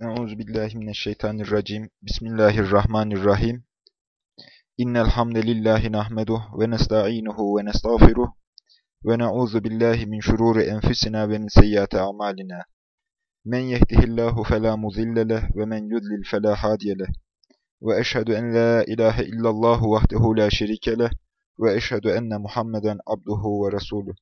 Euzu billahi mineşşeytanirracim. Bismillahirrahmanirrahim. İnnel hamdelellahi nahmeduhu ve nestainuhu ve nestağfiruh ve na'uzu billahi min şururi enfusina ve min seyyiati a'malina. Men yehdihillahu fela mudille leh ve men yudlil fela hadiye leh. Ve eşhedü en la ilahe illallah vahdehu la şerike leh ve eşhedü enne Muhammeden abduhu ve resuluh.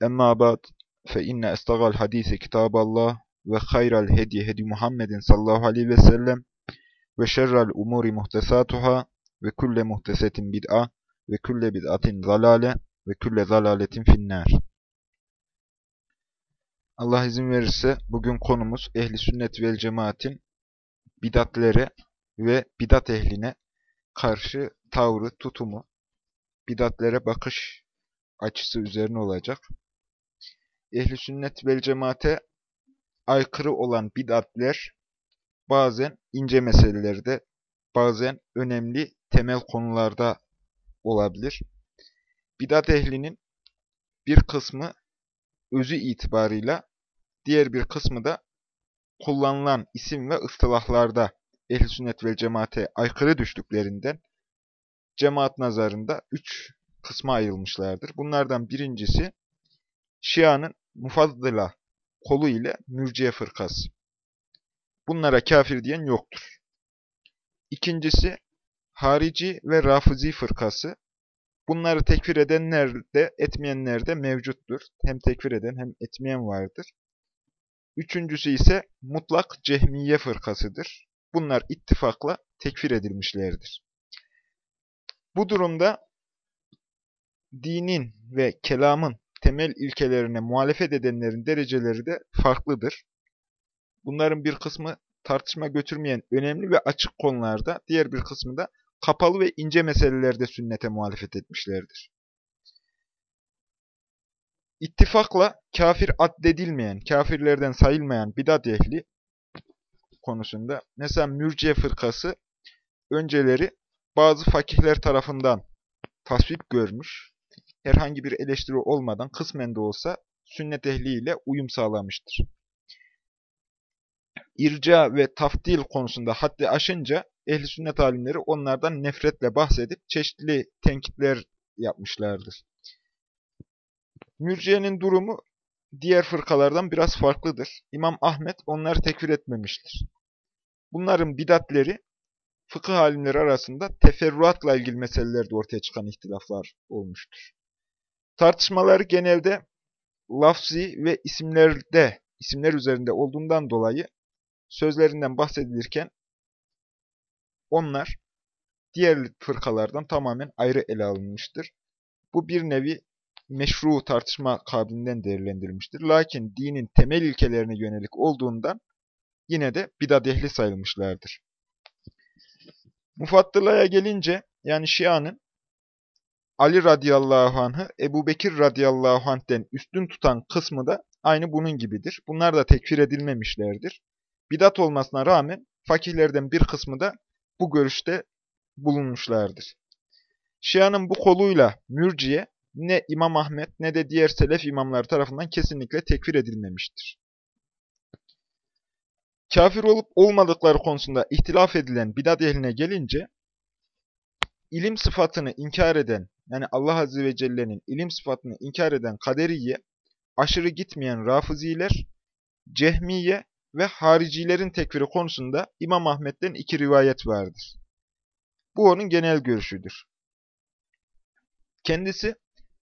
Emma ba'd fe inne estagal hadisi kitaballah ve hayral hedi hedi Muhammedin sallallahu aleyhi ve sellem ve şerrel umuri muhtesatuhâ ve külle muhtesetin bid'a ve külle bid'atin zalale ve külle zalaletin finnâr. Allah izin verirse bugün konumuz ehli sünnet vel cemaatin bidatlere ve bidat ehline karşı tavrı, tutumu, bidatlere bakış açısı üzerine olacak. Ehli sünnet vel cemaate aykırı olan bid'atler bazen ince meselelerde, bazen önemli temel konularda olabilir. Bidat ehlinin bir kısmı özü itibarıyla, diğer bir kısmı da kullanılan isim ve ıstılahlarda ehl sünnet vel cemaate aykırı düştüklerinden cemaat nazarında üç kısma ayrılmışlardır. Bunlardan birincisi Şia'nın mufaddıla kolu ile mürciye fırkası. Bunlara kafir diyen yoktur. İkincisi, harici ve rafizi fırkası. Bunları tekfir edenler de etmeyenler de mevcuttur. Hem tekfir eden hem etmeyen vardır. Üçüncüsü ise mutlak cehmiye fırkasıdır. Bunlar ittifakla tekfir edilmişlerdir. Bu durumda dinin ve kelamın temel ilkelerine muhalefet edenlerin dereceleri de farklıdır. Bunların bir kısmı tartışma götürmeyen önemli ve açık konularda, diğer bir kısmı da kapalı ve ince meselelerde sünnete muhalefet etmişlerdir. İttifakla kafir addedilmeyen, kafirlerden sayılmayan bidat ehli konusunda, mesela mürciye fırkası önceleri bazı fakihler tarafından tasvip görmüş, herhangi bir eleştiri olmadan kısmen de olsa sünnet ehliyle uyum sağlamıştır. İrca ve taftil konusunda haddi aşınca ehli sünnet alimleri onlardan nefretle bahsedip çeşitli tenkitler yapmışlardır. Mürciye'nin durumu diğer fırkalardan biraz farklıdır. İmam Ahmet onları tekfir etmemiştir. Bunların bidatleri fıkıh alimleri arasında teferruatla ilgili meselelerde ortaya çıkan ihtilaflar olmuştur. Tartışmaları genelde lafzi ve isimlerde, isimler üzerinde olduğundan dolayı sözlerinden bahsedilirken onlar diğer fırkalardan tamamen ayrı ele alınmıştır. Bu bir nevi meşru tartışma kabilinden değerlendirilmiştir. Lakin dinin temel ilkelerine yönelik olduğundan yine de bidat ehli sayılmışlardır. Mufattılaya gelince yani Şia'nın Ali radıyallahu anh'ı Ebu Bekir radıyallahu anh'den üstün tutan kısmı da aynı bunun gibidir. Bunlar da tekfir edilmemişlerdir. Bidat olmasına rağmen fakihlerden bir kısmı da bu görüşte bulunmuşlardır. Şia'nın bu koluyla mürciye ne İmam Ahmet ne de diğer selef imamlar tarafından kesinlikle tekfir edilmemiştir. Kafir olup olmadıkları konusunda ihtilaf edilen bidat ehline gelince, ilim sıfatını inkar eden yani Allah Azze ve Celle'nin ilim sıfatını inkar eden kaderiye, aşırı gitmeyen rafiziler, cehmiye ve haricilerin tekfiri konusunda İmam Ahmet'ten iki rivayet vardır. Bu onun genel görüşüdür. Kendisi,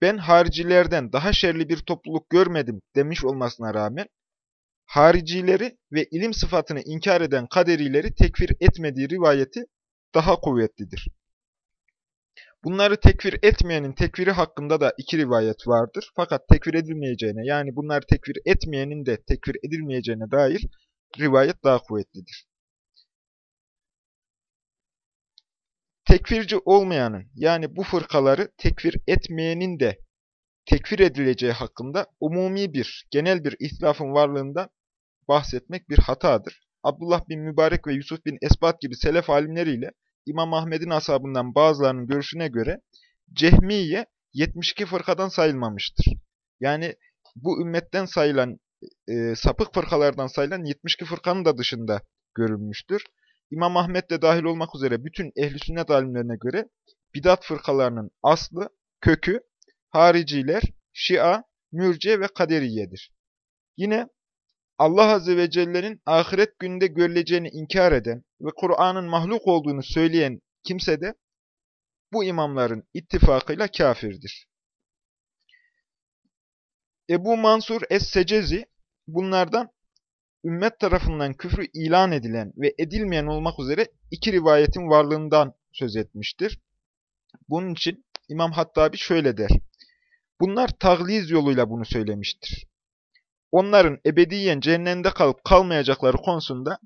ben haricilerden daha şerli bir topluluk görmedim demiş olmasına rağmen, haricileri ve ilim sıfatını inkar eden kaderileri tekfir etmediği rivayeti daha kuvvetlidir. Bunları tekfir etmeyenin tekfiri hakkında da iki rivayet vardır. Fakat tekfir edilmeyeceğine yani bunları tekfir etmeyenin de tekfir edilmeyeceğine dair rivayet daha kuvvetlidir. Tekfirci olmayanın yani bu fırkaları tekfir etmeyenin de tekfir edileceği hakkında umumi bir, genel bir ihtilafın varlığından bahsetmek bir hatadır. Abdullah bin Mübarek ve Yusuf bin Esbat gibi selef alimleriyle İmam Ahmed'in ashabından bazılarının görüşüne göre Cehmiye 72 fırkadan sayılmamıştır. Yani bu ümmetten sayılan e, sapık fırkalardan sayılan 72 fırkanın da dışında görülmüştür. İmam Ahmet de dahil olmak üzere bütün ehli sünnet alimlerine göre bidat fırkalarının aslı, kökü, hariciler, şia, mürce ve kaderiyedir. Yine Allah Azze ve Celle'nin ahiret gününde görüleceğini inkar eden ve Kur'an'ın mahluk olduğunu söyleyen kimse de bu imamların ittifakıyla kafirdir. Ebu Mansur Es-Secezi bunlardan ümmet tarafından küfrü ilan edilen ve edilmeyen olmak üzere iki rivayetin varlığından söz etmiştir. Bunun için İmam Hattabi şöyle der. Bunlar tagliz yoluyla bunu söylemiştir. Onların ebediyen cehennemde kalıp kalmayacakları konusunda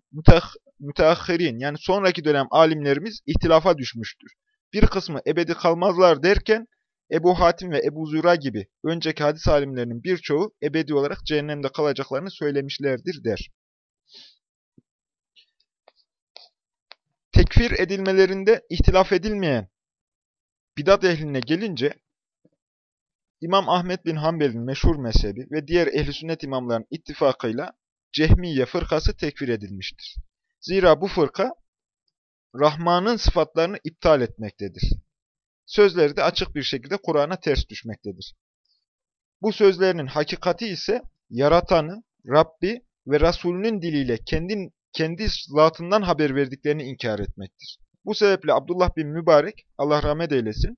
müteahhirin yani sonraki dönem alimlerimiz ihtilafa düşmüştür. Bir kısmı ebedi kalmazlar derken Ebu Hatim ve Ebu Züra gibi önceki hadis alimlerinin birçoğu ebedi olarak cehennemde kalacaklarını söylemişlerdir der. Tekfir edilmelerinde ihtilaf edilmeyen bidat ehline gelince İmam Ahmet bin Hanbel'in meşhur mezhebi ve diğer ehli sünnet imamların ittifakıyla Cehmiye fırkası tekfir edilmiştir. Zira bu fırka Rahman'ın sıfatlarını iptal etmektedir. Sözleri de açık bir şekilde Kur'an'a ters düşmektedir. Bu sözlerinin hakikati ise yaratanı, Rabbi ve Resulünün diliyle kendi, kendi zatından haber verdiklerini inkar etmektir. Bu sebeple Abdullah bin Mübarek, Allah rahmet eylesin,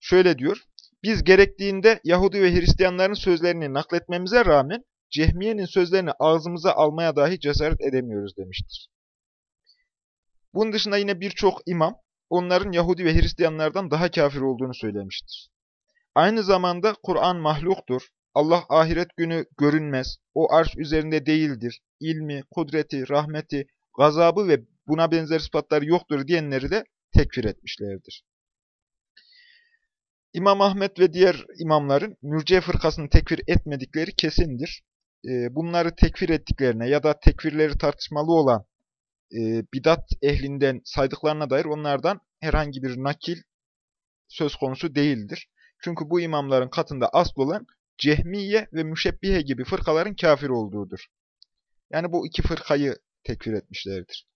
şöyle diyor, biz gerektiğinde Yahudi ve Hristiyanların sözlerini nakletmemize rağmen Cehmiye'nin sözlerini ağzımıza almaya dahi cesaret edemiyoruz demiştir. Bunun dışında yine birçok imam onların Yahudi ve Hristiyanlardan daha kafir olduğunu söylemiştir. Aynı zamanda Kur'an mahluktur, Allah ahiret günü görünmez, o arş üzerinde değildir, ilmi, kudreti, rahmeti, gazabı ve buna benzer sıfatları yoktur diyenleri de tekfir etmişlerdir. İmam Ahmet ve diğer imamların mürciye fırkasını tekfir etmedikleri kesindir. Ee, bunları tekfir ettiklerine ya da tekfirleri tartışmalı olan e, bidat ehlinden saydıklarına dair onlardan herhangi bir nakil söz konusu değildir. Çünkü bu imamların katında asıl olan Cehmiye ve Müşebbihe gibi fırkaların kafir olduğudur. Yani bu iki fırkayı tekfir etmişlerdir.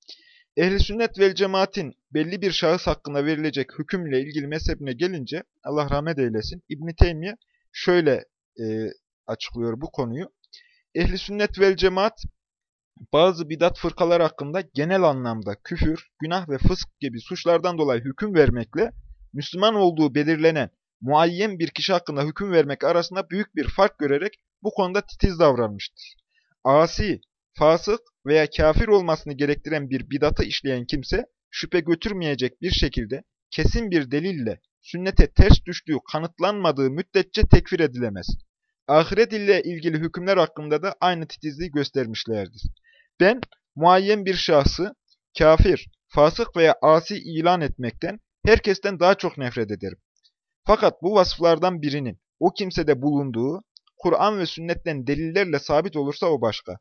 Ehli sünnet vel cemaatin belli bir şahıs hakkında verilecek hükümle ilgili mezhebine gelince Allah rahmet eylesin İbn Teymiye şöyle e, açıklıyor bu konuyu. Ehli sünnet vel cemaat bazı bidat fırkalar hakkında genel anlamda küfür, günah ve fısk gibi suçlardan dolayı hüküm vermekle Müslüman olduğu belirlenen muayyen bir kişi hakkında hüküm vermek arasında büyük bir fark görerek bu konuda titiz davranmıştır. Asi, fasık veya kafir olmasını gerektiren bir bidatı işleyen kimse şüphe götürmeyecek bir şekilde kesin bir delille sünnete ters düştüğü kanıtlanmadığı müddetçe tekfir edilemez. Ahiret ile ilgili hükümler hakkında da aynı titizliği göstermişlerdir. Ben muayyen bir şahsı kafir, fasık veya asi ilan etmekten herkesten daha çok nefret ederim. Fakat bu vasıflardan birinin o kimsede bulunduğu Kur'an ve sünnetten delillerle sabit olursa o başka.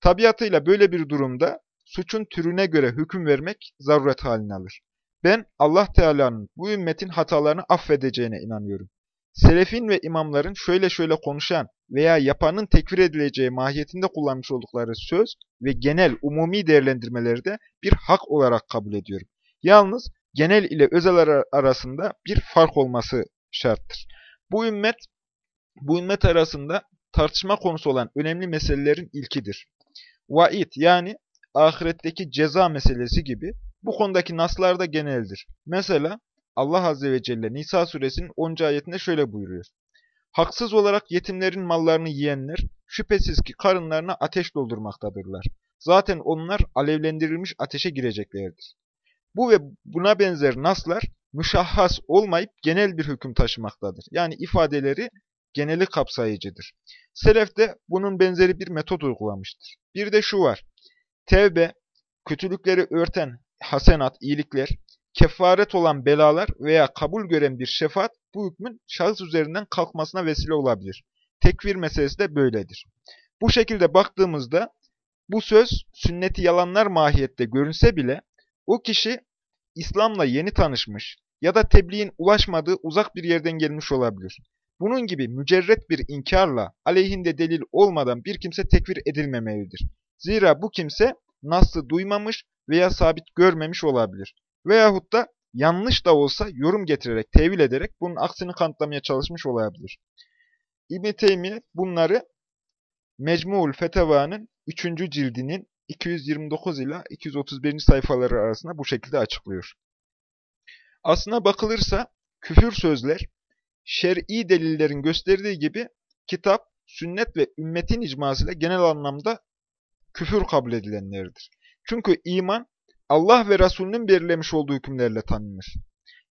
Tabiatıyla böyle bir durumda suçun türüne göre hüküm vermek zaruret haline alır. Ben Allah Teala'nın bu ümmetin hatalarını affedeceğine inanıyorum. Selefin ve imamların şöyle şöyle konuşan veya yapanın tekfir edileceği mahiyetinde kullanmış oldukları söz ve genel umumi değerlendirmeleri de bir hak olarak kabul ediyorum. Yalnız genel ile özel arasında bir fark olması şarttır. Bu ümmet, bu ümmet arasında tartışma konusu olan önemli meselelerin ilkidir. Vaid yani ahiretteki ceza meselesi gibi bu konudaki naslar da geneldir. Mesela Allah Azze ve Celle Nisa suresinin 10. ayetinde şöyle buyuruyor. Haksız olarak yetimlerin mallarını yiyenler şüphesiz ki karınlarına ateş doldurmaktadırlar. Zaten onlar alevlendirilmiş ateşe gireceklerdir. Bu ve buna benzer naslar müşahhas olmayıp genel bir hüküm taşımaktadır. Yani ifadeleri geneli kapsayıcıdır. Selef de bunun benzeri bir metot uygulamıştır. Bir de şu var. Tevbe, kötülükleri örten hasenat, iyilikler, kefaret olan belalar veya kabul gören bir şefaat bu hükmün şahıs üzerinden kalkmasına vesile olabilir. Tekfir meselesi de böyledir. Bu şekilde baktığımızda bu söz sünneti yalanlar mahiyette görünse bile o kişi İslam'la yeni tanışmış ya da tebliğin ulaşmadığı uzak bir yerden gelmiş olabilir. Bunun gibi mücerret bir inkarla aleyhinde delil olmadan bir kimse tekfir edilmemelidir. Zira bu kimse nasıl duymamış veya sabit görmemiş olabilir. Veyahut da yanlış da olsa yorum getirerek, tevil ederek bunun aksini kanıtlamaya çalışmış olabilir. İbn-i bunları Mecmu'ul Feteva'nın 3. cildinin 229 ila 231. sayfaları arasında bu şekilde açıklıyor. Aslına bakılırsa küfür sözler, şer'i delillerin gösterdiği gibi kitap, sünnet ve ümmetin icmasıyla genel anlamda küfür kabul edilenlerdir. Çünkü iman, Allah ve Resulünün belirlemiş olduğu hükümlerle tanınır.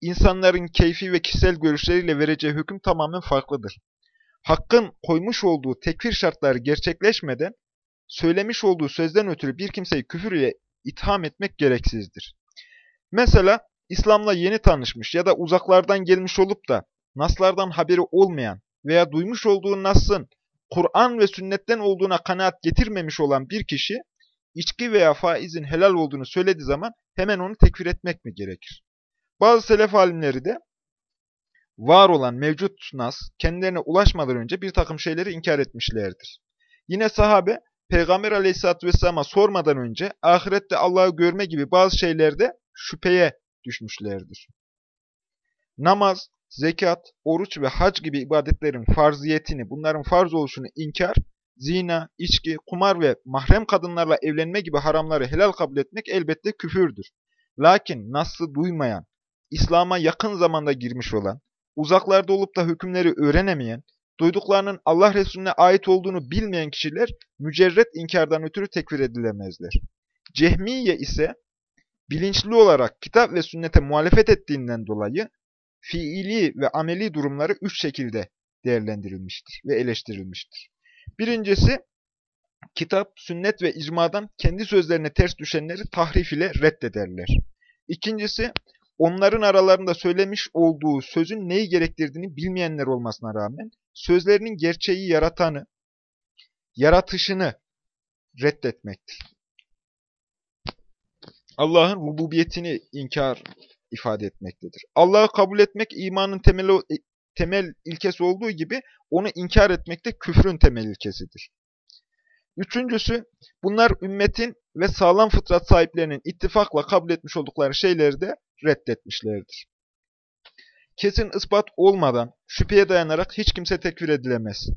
İnsanların keyfi ve kişisel görüşleriyle vereceği hüküm tamamen farklıdır. Hakkın koymuş olduğu tekfir şartları gerçekleşmeden, söylemiş olduğu sözden ötürü bir kimseyi küfür ile itham etmek gereksizdir. Mesela İslam'la yeni tanışmış ya da uzaklardan gelmiş olup da naslardan haberi olmayan veya duymuş olduğu nasın Kur'an ve sünnetten olduğuna kanaat getirmemiş olan bir kişi, içki veya faizin helal olduğunu söylediği zaman hemen onu tekfir etmek mi gerekir? Bazı selef alimleri de var olan mevcut nas kendilerine ulaşmadan önce bir takım şeyleri inkar etmişlerdir. Yine sahabe Peygamber aleyhissalatü vesselama sormadan önce ahirette Allah'ı görme gibi bazı şeylerde şüpheye düşmüşlerdir. Namaz, zekat, oruç ve hac gibi ibadetlerin farziyetini, bunların farz oluşunu inkar, zina, içki, kumar ve mahrem kadınlarla evlenme gibi haramları helal kabul etmek elbette küfürdür. Lakin nasıl duymayan, İslam'a yakın zamanda girmiş olan, uzaklarda olup da hükümleri öğrenemeyen, duyduklarının Allah Resulüne ait olduğunu bilmeyen kişiler mücerret inkardan ötürü tekfir edilemezler. Cehmiye ise bilinçli olarak kitap ve sünnete muhalefet ettiğinden dolayı fiili ve ameli durumları üç şekilde değerlendirilmiştir ve eleştirilmiştir. Birincisi, kitap, sünnet ve icmadan kendi sözlerine ters düşenleri tahrif ile reddederler. İkincisi, onların aralarında söylemiş olduğu sözün neyi gerektirdiğini bilmeyenler olmasına rağmen, sözlerinin gerçeği yaratanı, yaratışını reddetmektir. Allah'ın rububiyetini inkar ifade etmektedir. Allah'ı kabul etmek imanın temeli, e, temel ilkesi olduğu gibi onu inkar etmek de küfrün temel ilkesidir. Üçüncüsü, bunlar ümmetin ve sağlam fıtrat sahiplerinin ittifakla kabul etmiş oldukları şeyleri de reddetmişlerdir. Kesin ispat olmadan, şüpheye dayanarak hiç kimse tekfir edilemez.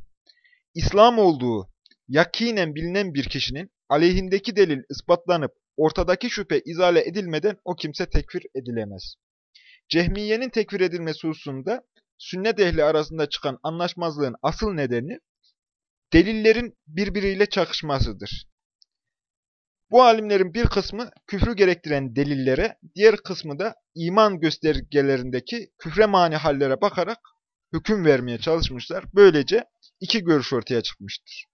İslam olduğu yakinen bilinen bir kişinin aleyhindeki delil ispatlanıp ortadaki şüphe izale edilmeden o kimse tekfir edilemez. Cehmiye'nin tekfir edilmesi hususunda sünnet ehli arasında çıkan anlaşmazlığın asıl nedeni delillerin birbiriyle çakışmasıdır. Bu alimlerin bir kısmı küfrü gerektiren delillere, diğer kısmı da iman göstergelerindeki küfre mani hallere bakarak hüküm vermeye çalışmışlar. Böylece iki görüş ortaya çıkmıştır.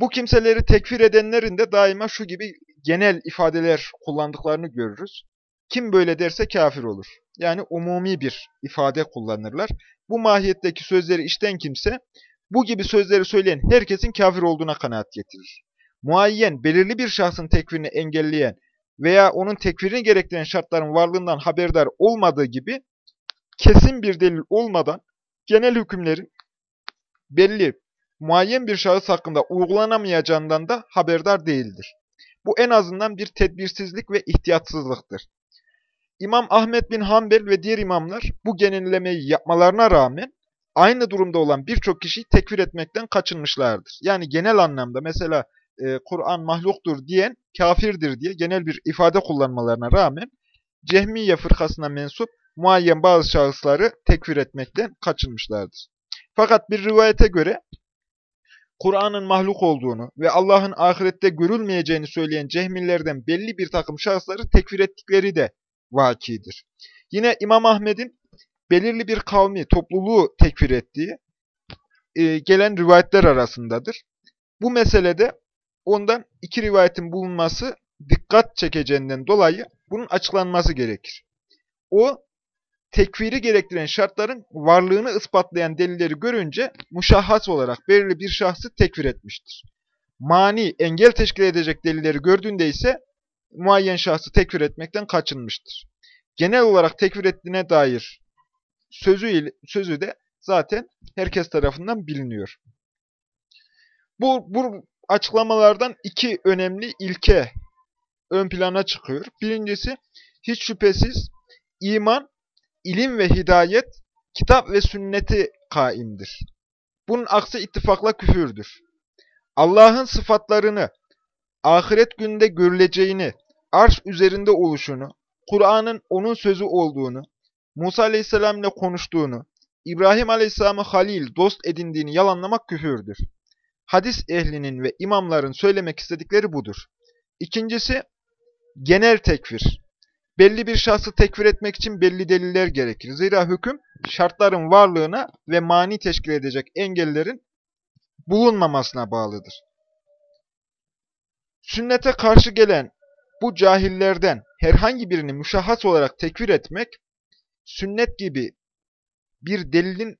Bu kimseleri tekfir edenlerin de daima şu gibi genel ifadeler kullandıklarını görürüz. Kim böyle derse kafir olur. Yani umumi bir ifade kullanırlar. Bu mahiyetteki sözleri işten kimse, bu gibi sözleri söyleyen herkesin kafir olduğuna kanaat getirir. Muayyen, belirli bir şahsın tekfirini engelleyen veya onun tekfirini gerektiren şartların varlığından haberdar olmadığı gibi, kesin bir delil olmadan genel hükümlerin belli, muayyen bir şahıs hakkında uygulanamayacağından da haberdar değildir. Bu en azından bir tedbirsizlik ve ihtiyatsızlıktır. İmam Ahmet bin Hanbel ve diğer imamlar bu genellemeyi yapmalarına rağmen aynı durumda olan birçok kişiyi tekfir etmekten kaçınmışlardır. Yani genel anlamda mesela e, Kur'an mahluktur diyen kafirdir diye genel bir ifade kullanmalarına rağmen Cehmiye fırkasına mensup muayyen bazı şahısları tekfir etmekten kaçınmışlardır. Fakat bir rivayete göre Kur'an'ın mahluk olduğunu ve Allah'ın ahirette görülmeyeceğini söyleyen cehmillerden belli bir takım şahısları tekfir ettikleri de vakidir. Yine İmam Ahmet'in belirli bir kavmi, topluluğu tekfir ettiği e, gelen rivayetler arasındadır. Bu meselede ondan iki rivayetin bulunması dikkat çekeceğinden dolayı bunun açıklanması gerekir. O, tekfiri gerektiren şartların varlığını ispatlayan delilleri görünce muşahhas olarak belirli bir şahsı tekfir etmiştir. Mani, engel teşkil edecek delilleri gördüğünde ise muayyen şahsı tekfir etmekten kaçınmıştır. Genel olarak tekfir ettiğine dair sözü, sözü de zaten herkes tarafından biliniyor. Bu, bu açıklamalardan iki önemli ilke ön plana çıkıyor. Birincisi, hiç şüphesiz iman, ilim ve hidayet, kitap ve sünneti kaimdir. Bunun aksi ittifakla küfürdür. Allah'ın sıfatlarını, ahiret günde görüleceğini, arş üzerinde oluşunu, Kur'an'ın onun sözü olduğunu, Musa aleyhisselam ile konuştuğunu, İbrahim aleyhisselamı halil, dost edindiğini yalanlamak küfürdür. Hadis ehlinin ve imamların söylemek istedikleri budur. İkincisi, genel tekfir. Belli bir şahsı tekfir etmek için belli deliller gerekir. Zira hüküm şartların varlığına ve mani teşkil edecek engellerin bulunmamasına bağlıdır. Sünnete karşı gelen bu cahillerden herhangi birini müşahhas olarak tekfir etmek, sünnet gibi bir delilin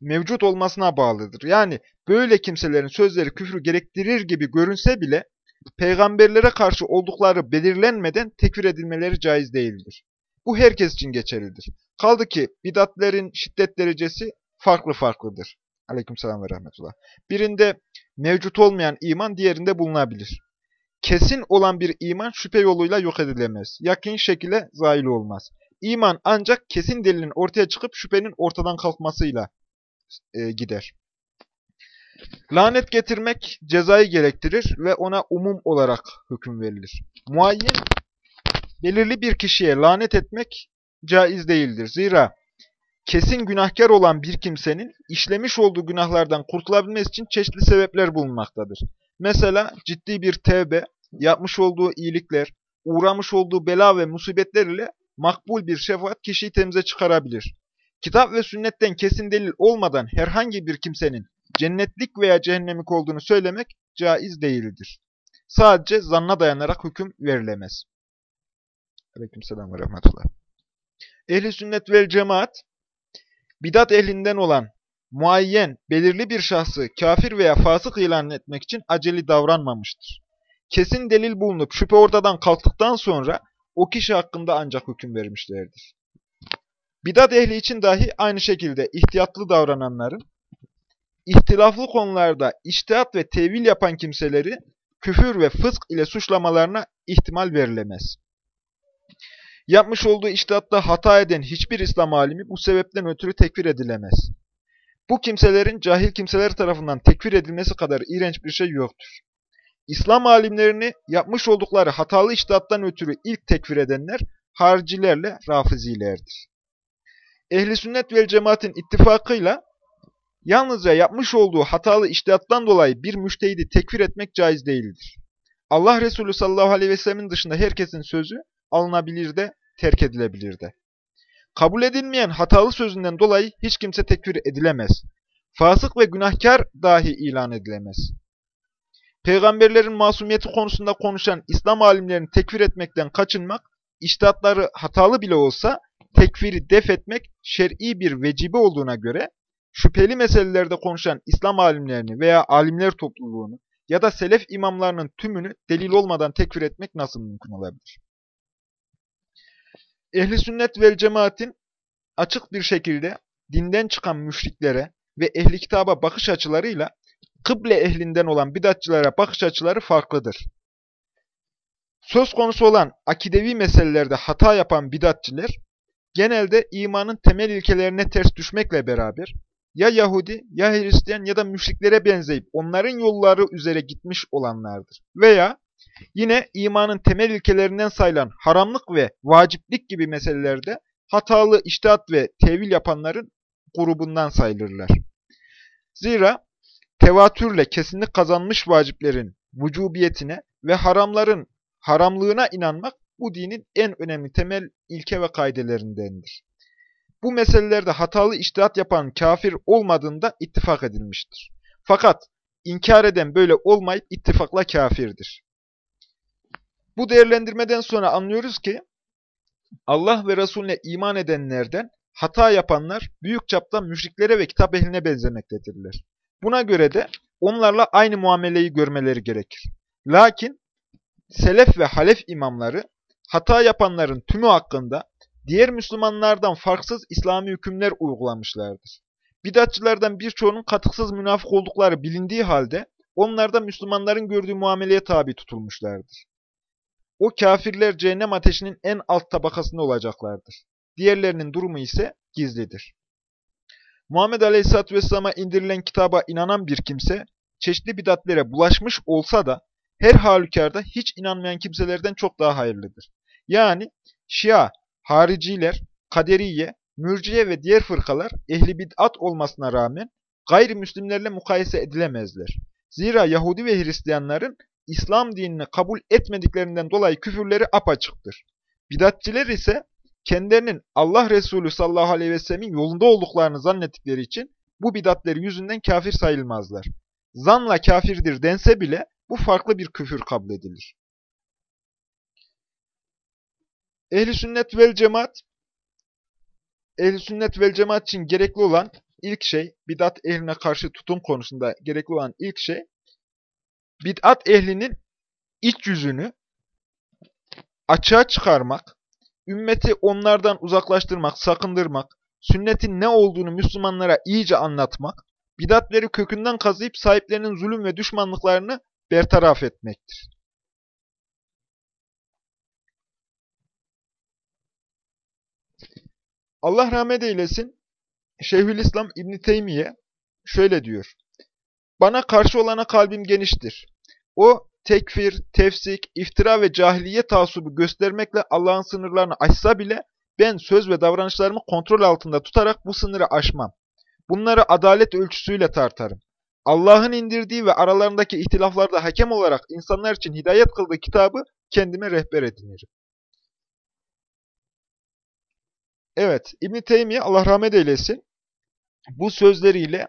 mevcut olmasına bağlıdır. Yani böyle kimselerin sözleri küfrü gerektirir gibi görünse bile peygamberlere karşı oldukları belirlenmeden tekfir edilmeleri caiz değildir. Bu herkes için geçerlidir. Kaldı ki bidatlerin şiddet derecesi farklı farklıdır. Aleykümselam ve rahmetullah. Birinde mevcut olmayan iman diğerinde bulunabilir. Kesin olan bir iman şüphe yoluyla yok edilemez. Yakin şekilde zail olmaz. İman ancak kesin delilin ortaya çıkıp şüphenin ortadan kalkmasıyla e, gider. Lanet getirmek cezayı gerektirir ve ona umum olarak hüküm verilir. Muayyen, belirli bir kişiye lanet etmek caiz değildir. Zira kesin günahkar olan bir kimsenin işlemiş olduğu günahlardan kurtulabilmesi için çeşitli sebepler bulunmaktadır. Mesela ciddi bir tevbe, yapmış olduğu iyilikler, uğramış olduğu bela ve musibetler ile makbul bir şefaat kişiyi temize çıkarabilir. Kitap ve sünnetten kesin delil olmadan herhangi bir kimsenin cennetlik veya cehennemlik olduğunu söylemek caiz değildir. Sadece zanna dayanarak hüküm verilemez. Aleykümselam ve rahmetullah. Ehli sünnet vel cemaat, bidat ehlinden olan muayyen, belirli bir şahsı kafir veya fasık ilan etmek için aceli davranmamıştır. Kesin delil bulunup şüphe ortadan kalktıktan sonra o kişi hakkında ancak hüküm vermişlerdir. Bidat ehli için dahi aynı şekilde ihtiyatlı davrananların, ihtilaflı konularda iştihat ve tevil yapan kimseleri küfür ve fısk ile suçlamalarına ihtimal verilemez. Yapmış olduğu iştihatta hata eden hiçbir İslam alimi bu sebepten ötürü tekfir edilemez. Bu kimselerin cahil kimseler tarafından tekfir edilmesi kadar iğrenç bir şey yoktur. İslam alimlerini yapmış oldukları hatalı iştihattan ötürü ilk tekfir edenler haricilerle rafizilerdir. Ehli sünnet ve cemaatin ittifakıyla yalnızca yapmış olduğu hatalı iştihattan dolayı bir müştehidi tekfir etmek caiz değildir. Allah Resulü sallallahu aleyhi ve sellemin dışında herkesin sözü alınabilir de terk edilebilir de. Kabul edilmeyen hatalı sözünden dolayı hiç kimse tekfir edilemez. Fasık ve günahkar dahi ilan edilemez. Peygamberlerin masumiyeti konusunda konuşan İslam alimlerini tekfir etmekten kaçınmak, iştihatları hatalı bile olsa tekfiri def etmek şer'i bir vecibe olduğuna göre, şüpheli meselelerde konuşan İslam alimlerini veya alimler topluluğunu ya da selef imamlarının tümünü delil olmadan tekfir etmek nasıl mümkün olabilir? Ehli sünnet vel cemaatin açık bir şekilde dinden çıkan müşriklere ve ehli kitaba bakış açılarıyla kıble ehlinden olan bidatçılara bakış açıları farklıdır. Söz konusu olan akidevi meselelerde hata yapan bidatçiler, genelde imanın temel ilkelerine ters düşmekle beraber, ya Yahudi, ya Hristiyan ya da müşriklere benzeyip onların yolları üzere gitmiş olanlardır. Veya yine imanın temel ilkelerinden sayılan haramlık ve vaciplik gibi meselelerde hatalı iştihat ve tevil yapanların grubundan sayılırlar. Zira tevatürle kesinlik kazanmış vaciplerin vücubiyetine ve haramların haramlığına inanmak bu dinin en önemli temel ilke ve kaidelerindendir. Bu meselelerde hatalı iştihat yapan kafir olmadığında ittifak edilmiştir. Fakat inkar eden böyle olmayıp ittifakla kafirdir. Bu değerlendirmeden sonra anlıyoruz ki Allah ve Resulüne iman edenlerden hata yapanlar büyük çapta müşriklere ve kitap ehline benzemektedirler. Buna göre de onlarla aynı muameleyi görmeleri gerekir. Lakin selef ve halef imamları hata yapanların tümü hakkında diğer Müslümanlardan farksız İslami hükümler uygulamışlardır. Bidatçılardan birçoğunun katıksız münafık oldukları bilindiği halde onlar da Müslümanların gördüğü muameleye tabi tutulmuşlardır. O kafirler cehennem ateşinin en alt tabakasında olacaklardır. Diğerlerinin durumu ise gizlidir. Muhammed Aleyhisselatü Vesselam'a indirilen kitaba inanan bir kimse, çeşitli bidatlere bulaşmış olsa da her halükarda hiç inanmayan kimselerden çok daha hayırlıdır. Yani Şia, hariciler, kaderiye, mürciye ve diğer fırkalar ehli bid'at olmasına rağmen gayrimüslimlerle mukayese edilemezler. Zira Yahudi ve Hristiyanların İslam dinini kabul etmediklerinden dolayı küfürleri apaçıktır. Bidatçiler ise kendilerinin Allah Resulü sallallahu aleyhi ve sellemin yolunda olduklarını zannettikleri için bu bidatleri yüzünden kafir sayılmazlar. Zanla kafirdir dense bile bu farklı bir küfür kabul edilir. Ehli sünnet vel cemaat Ehli sünnet vel cemaat için gerekli olan ilk şey, bidat ehline karşı tutum konusunda gerekli olan ilk şey, bid'at ehlinin iç yüzünü açığa çıkarmak, ümmeti onlardan uzaklaştırmak, sakındırmak, sünnetin ne olduğunu Müslümanlara iyice anlatmak, bidatleri kökünden kazıyıp sahiplerinin zulüm ve düşmanlıklarını bertaraf etmektir. Allah rahmet eylesin, Şeyhülislam İbn Teymiye şöyle diyor. Bana karşı olana kalbim geniştir. O tekfir, tefsik, iftira ve cahiliye taassubu göstermekle Allah'ın sınırlarını aşsa bile ben söz ve davranışlarımı kontrol altında tutarak bu sınırı aşmam. Bunları adalet ölçüsüyle tartarım. Allah'ın indirdiği ve aralarındaki ihtilaflarda hakem olarak insanlar için hidayet kıldığı kitabı kendime rehber edinirim. Evet, İbn-i Teymiye Allah rahmet eylesin bu sözleriyle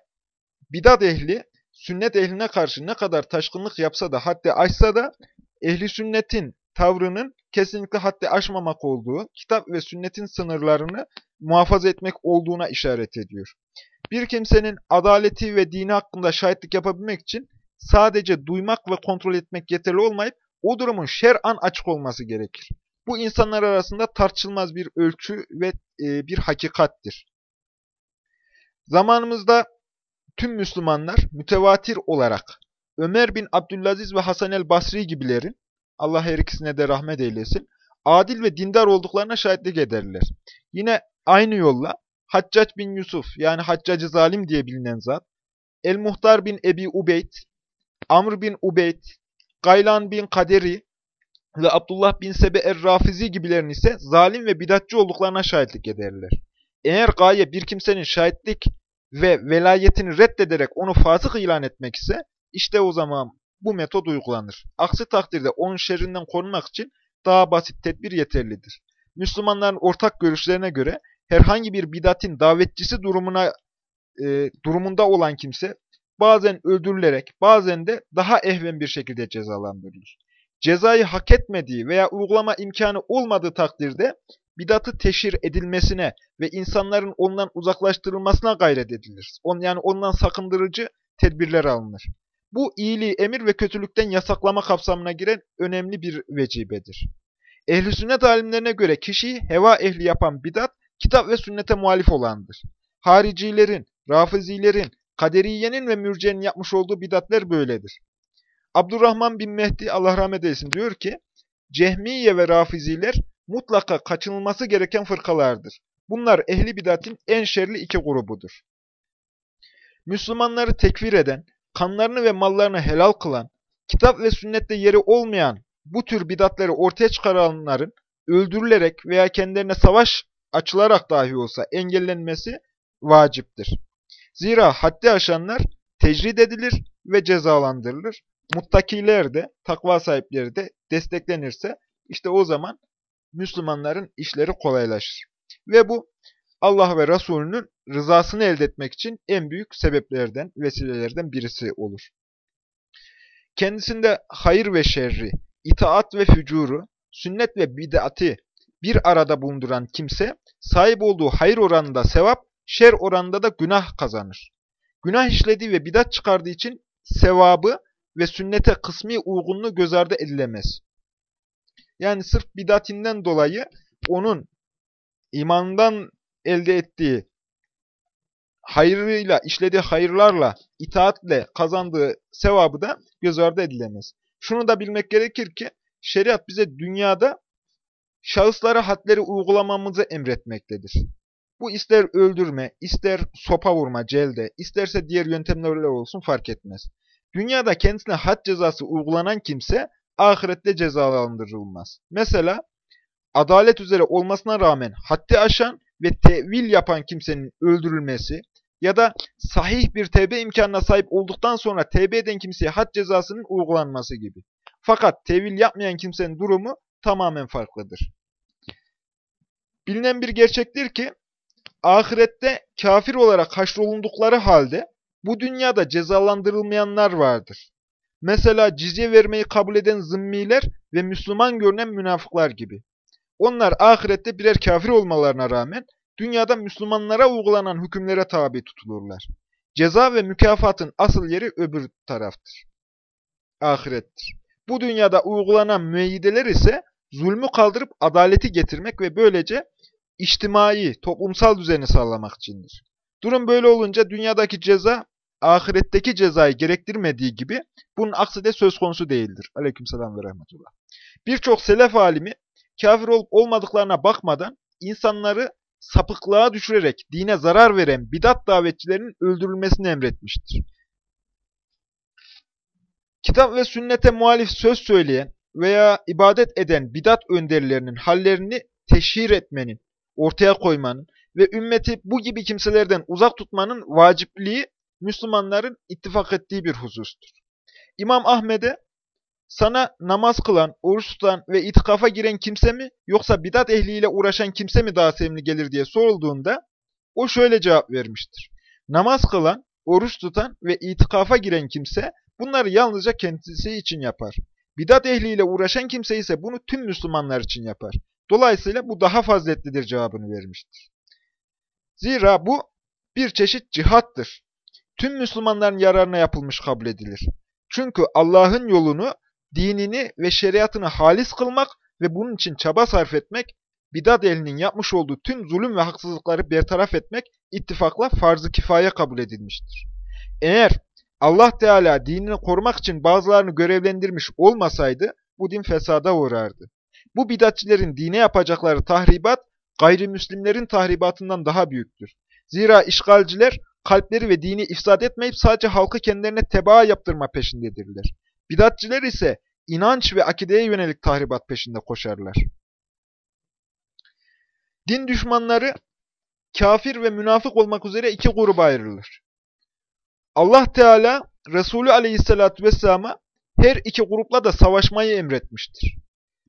bidat ehli sünnet ehline karşı ne kadar taşkınlık yapsa da haddi aşsa da ehli sünnetin tavrının kesinlikle haddi aşmamak olduğu, kitap ve sünnetin sınırlarını muhafaza etmek olduğuna işaret ediyor. Bir kimsenin adaleti ve dini hakkında şahitlik yapabilmek için sadece duymak ve kontrol etmek yeterli olmayıp o durumun şer'an açık olması gerekir. Bu insanlar arasında tartışılmaz bir ölçü ve e, bir hakikattir. Zamanımızda tüm Müslümanlar mütevatir olarak Ömer bin Abdülaziz ve Hasan el Basri gibilerin, Allah her ikisine de rahmet eylesin, adil ve dindar olduklarına şahitlik ederler. Yine aynı yolla Haccac bin Yusuf yani Haccacı Zalim diye bilinen zat, El-Muhtar bin Ebi Ubeyd, Amr bin Ubeyd, Gaylan bin Kaderi ve Abdullah bin Sebe er-Rafizi gibilerin ise zalim ve bidatçı olduklarına şahitlik ederler. Eğer gaye bir kimsenin şahitlik ve velayetini reddederek onu fasık ilan etmek ise işte o zaman bu metod uygulanır. Aksi takdirde onun şerrinden korunmak için daha basit tedbir yeterlidir. Müslümanların ortak görüşlerine göre herhangi bir bidatin davetçisi durumuna e, durumunda olan kimse bazen öldürülerek bazen de daha ehven bir şekilde cezalandırılır. Cezayı hak etmediği veya uygulama imkanı olmadığı takdirde bidatı teşhir edilmesine ve insanların ondan uzaklaştırılmasına gayret edilir. On, yani ondan sakındırıcı tedbirler alınır. Bu iyiliği emir ve kötülükten yasaklama kapsamına giren önemli bir vecibedir. Ehl-i sünnet alimlerine göre kişiyi heva ehli yapan bidat, kitap ve sünnete muhalif olandır. Haricilerin, rafizilerin, kaderiyenin ve mürcenin yapmış olduğu bidatler böyledir. Abdurrahman bin Mehdi Allah rahmet eylesin diyor ki, Cehmiye ve rafiziler mutlaka kaçınılması gereken fırkalardır. Bunlar ehli bidatin en şerli iki grubudur. Müslümanları tekfir eden, kanlarını ve mallarını helal kılan, kitap ve sünnette yeri olmayan bu tür bidatları ortaya çıkaranların öldürülerek veya kendilerine savaş açılarak dahi olsa engellenmesi vaciptir. Zira haddi aşanlar tecrid edilir ve cezalandırılır. Muttakiler de, takva sahipleri de desteklenirse işte o zaman Müslümanların işleri kolaylaşır. Ve bu Allah ve Resulünün rızasını elde etmek için en büyük sebeplerden, vesilelerden birisi olur. Kendisinde hayır ve şerri, itaat ve fücuru, sünnet ve bid'ati bir arada bulunduran kimse, sahip olduğu hayır oranında sevap, şer oranında da günah kazanır. Günah işlediği ve bidat çıkardığı için sevabı ve sünnete kısmi uygunluğu göz ardı edilemez. Yani sırf bidatinden dolayı onun imandan elde ettiği hayrıyla, işlediği hayırlarla, itaatle kazandığı sevabı da göz ardı edilemez. Şunu da bilmek gerekir ki, şeriat bize dünyada şahıslara hadleri uygulamamızı emretmektedir. Bu ister öldürme, ister sopa vurma, celde, isterse diğer yöntemlerle olsun fark etmez. Dünyada kendisine had cezası uygulanan kimse ahirette cezalandırılmaz. Mesela adalet üzere olmasına rağmen haddi aşan ve tevil yapan kimsenin öldürülmesi ya da sahih bir tevbe imkanına sahip olduktan sonra tevbe eden kimseye had cezasının uygulanması gibi. Fakat tevil yapmayan kimsenin durumu tamamen farklıdır. Bilinen bir gerçektir ki ahirette kafir olarak haşrolundukları halde bu dünyada cezalandırılmayanlar vardır. Mesela cizye vermeyi kabul eden zımmiler ve Müslüman görünen münafıklar gibi. Onlar ahirette birer kafir olmalarına rağmen dünyada Müslümanlara uygulanan hükümlere tabi tutulurlar. Ceza ve mükafatın asıl yeri öbür taraftır. Ahirettir. Bu dünyada uygulanan müeyyideler ise zulmü kaldırıp adaleti getirmek ve böylece içtimai, toplumsal düzeni sağlamak içindir. Durum böyle olunca dünyadaki ceza ahiretteki cezayı gerektirmediği gibi bunun aksi de söz konusu değildir. Aleykümselam ve rahmetullah. Birçok selef alimi kafir olup olmadıklarına bakmadan insanları sapıklığa düşürerek dine zarar veren bidat davetçilerinin öldürülmesini emretmiştir. Kitap ve sünnete muhalif söz söyleyen veya ibadet eden bidat önderlerinin hallerini teşhir etmenin, ortaya koymanın ve ümmeti bu gibi kimselerden uzak tutmanın vacipliği Müslümanların ittifak ettiği bir husustur. İmam Ahmet'e sana namaz kılan, oruç tutan ve itikafa giren kimse mi yoksa bidat ehliyle uğraşan kimse mi daha sevimli gelir diye sorulduğunda o şöyle cevap vermiştir. Namaz kılan, oruç tutan ve itikafa giren kimse bunları yalnızca kendisi için yapar. Bidat ehliyle uğraşan kimse ise bunu tüm Müslümanlar için yapar. Dolayısıyla bu daha faziletlidir cevabını vermiştir. Zira bu bir çeşit cihattır. Tüm Müslümanların yararına yapılmış kabul edilir. Çünkü Allah'ın yolunu, dinini ve şeriatını halis kılmak ve bunun için çaba sarf etmek, bidat ehlinin yapmış olduğu tüm zulüm ve haksızlıkları bertaraf etmek ittifakla farz-ı kifaye kabul edilmiştir. Eğer Allah Teala dinini korumak için bazılarını görevlendirmiş olmasaydı bu din fesada uğrardı. Bu bidatçilerin dine yapacakları tahribat gayrimüslimlerin tahribatından daha büyüktür. Zira işgalciler kalpleri ve dini ifsad etmeyip sadece halkı kendilerine tebaa yaptırma peşindedirler. Bidatçiler ise inanç ve akideye yönelik tahribat peşinde koşarlar. Din düşmanları kafir ve münafık olmak üzere iki gruba ayrılır. Allah Teala Resulü Aleyhisselatü Vesselam'a her iki grupla da savaşmayı emretmiştir.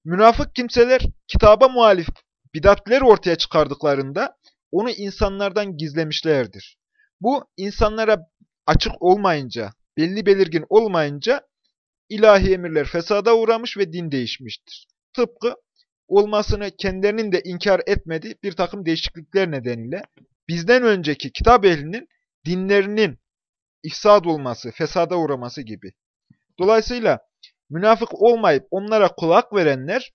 Münafık kimseler kitaba muhalif bidatler ortaya çıkardıklarında onu insanlardan gizlemişlerdir. Bu insanlara açık olmayınca, belli belirgin olmayınca ilahi emirler fesada uğramış ve din değişmiştir. Tıpkı olmasını kendilerinin de inkar etmediği bir takım değişiklikler nedeniyle bizden önceki kitap ehlinin dinlerinin ifsad olması, fesada uğraması gibi. Dolayısıyla münafık olmayıp onlara kulak verenler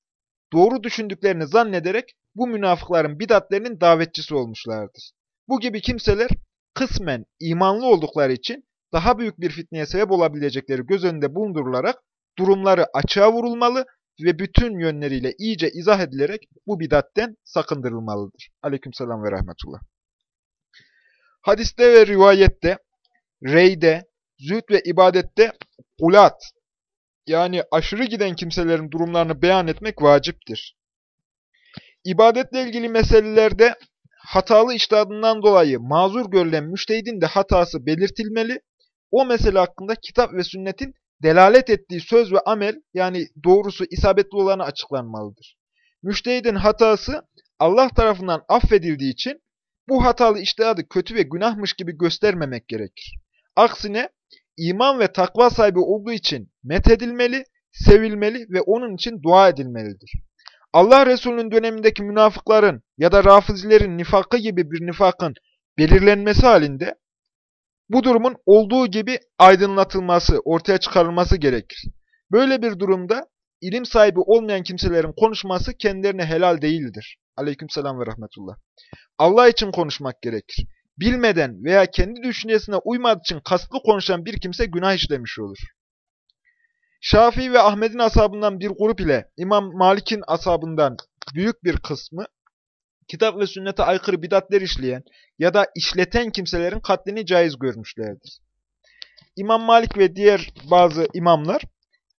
doğru düşündüklerini zannederek bu münafıkların bidatlerinin davetçisi olmuşlardır. Bu gibi kimseler kısmen imanlı oldukları için daha büyük bir fitneye sebep olabilecekleri göz önünde bulundurularak durumları açığa vurulmalı ve bütün yönleriyle iyice izah edilerek bu bidatten sakındırılmalıdır. Aleykümselam ve rahmetullah. Hadiste ve rivayette, reyde, zühd ve ibadette ulat yani aşırı giden kimselerin durumlarını beyan etmek vaciptir. İbadetle ilgili meselelerde hatalı iştihadından dolayı mazur görülen müştehidin de hatası belirtilmeli. O mesele hakkında kitap ve sünnetin delalet ettiği söz ve amel yani doğrusu isabetli olanı açıklanmalıdır. Müştehidin hatası Allah tarafından affedildiği için bu hatalı iştihadı kötü ve günahmış gibi göstermemek gerekir. Aksine iman ve takva sahibi olduğu için methedilmeli, sevilmeli ve onun için dua edilmelidir. Allah Resulü'nün dönemindeki münafıkların ya da rafizilerin nifakı gibi bir nifakın belirlenmesi halinde bu durumun olduğu gibi aydınlatılması, ortaya çıkarılması gerekir. Böyle bir durumda ilim sahibi olmayan kimselerin konuşması kendilerine helal değildir. Aleykümselam ve rahmetullah. Allah için konuşmak gerekir. bilmeden veya kendi düşüncesine uymadığı için kasıtlı konuşan bir kimse günah işlemiş olur. Şafii ve Ahmet'in asabından bir grup ile İmam Malik'in asabından büyük bir kısmı kitap ve sünnete aykırı bidatler işleyen ya da işleten kimselerin katlini caiz görmüşlerdir. İmam Malik ve diğer bazı imamlar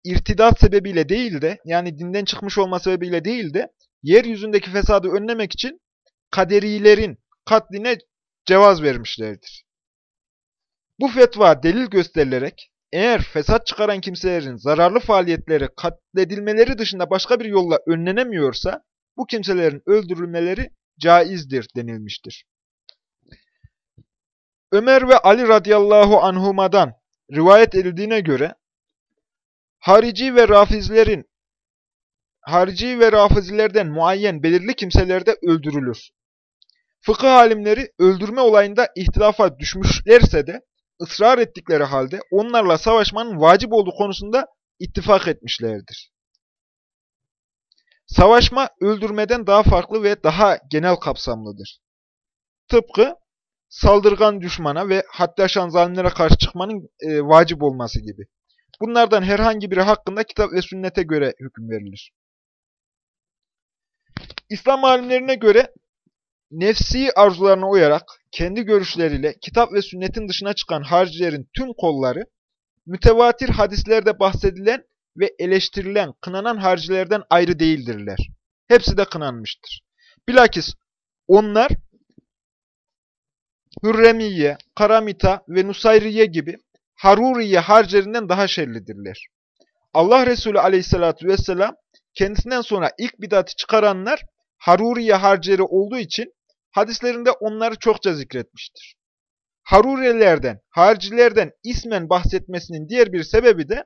irtidat sebebiyle değil de yani dinden çıkmış olma sebebiyle değil de yeryüzündeki fesadı önlemek için kaderilerin katline cevaz vermişlerdir. Bu fetva delil gösterilerek eğer fesat çıkaran kimselerin zararlı faaliyetleri katledilmeleri dışında başka bir yolla önlenemiyorsa bu kimselerin öldürülmeleri caizdir denilmiştir. Ömer ve Ali radıyallahu anhumadan rivayet edildiğine göre harici ve rafizlerin harici ve rafizilerden muayyen belirli kimseler de öldürülür. Fıkıh alimleri öldürme olayında ihtilafa düşmüşlerse de ısrar ettikleri halde onlarla savaşmanın vacip olduğu konusunda ittifak etmişlerdir. Savaşma öldürmeden daha farklı ve daha genel kapsamlıdır. Tıpkı saldırgan düşmana ve haddaşan zalimlere karşı çıkmanın e, vacip olması gibi. Bunlardan herhangi biri hakkında kitap ve sünnete göre hüküm verilir. İslam alimlerine göre nefsi arzularına uyarak kendi görüşleriyle kitap ve sünnetin dışına çıkan haricilerin tüm kolları mütevatir hadislerde bahsedilen ve eleştirilen, kınanan haricilerden ayrı değildirler. Hepsi de kınanmıştır. Bilakis onlar Hürremiye, Karamita ve Nusayriye gibi Haruriye harcilerinden daha şerlidirler. Allah Resulü aleyhissalatü vesselam kendisinden sonra ilk bidatı çıkaranlar Haruriye harcileri olduğu için hadislerinde onları çokça zikretmiştir. Harurilerden, haricilerden ismen bahsetmesinin diğer bir sebebi de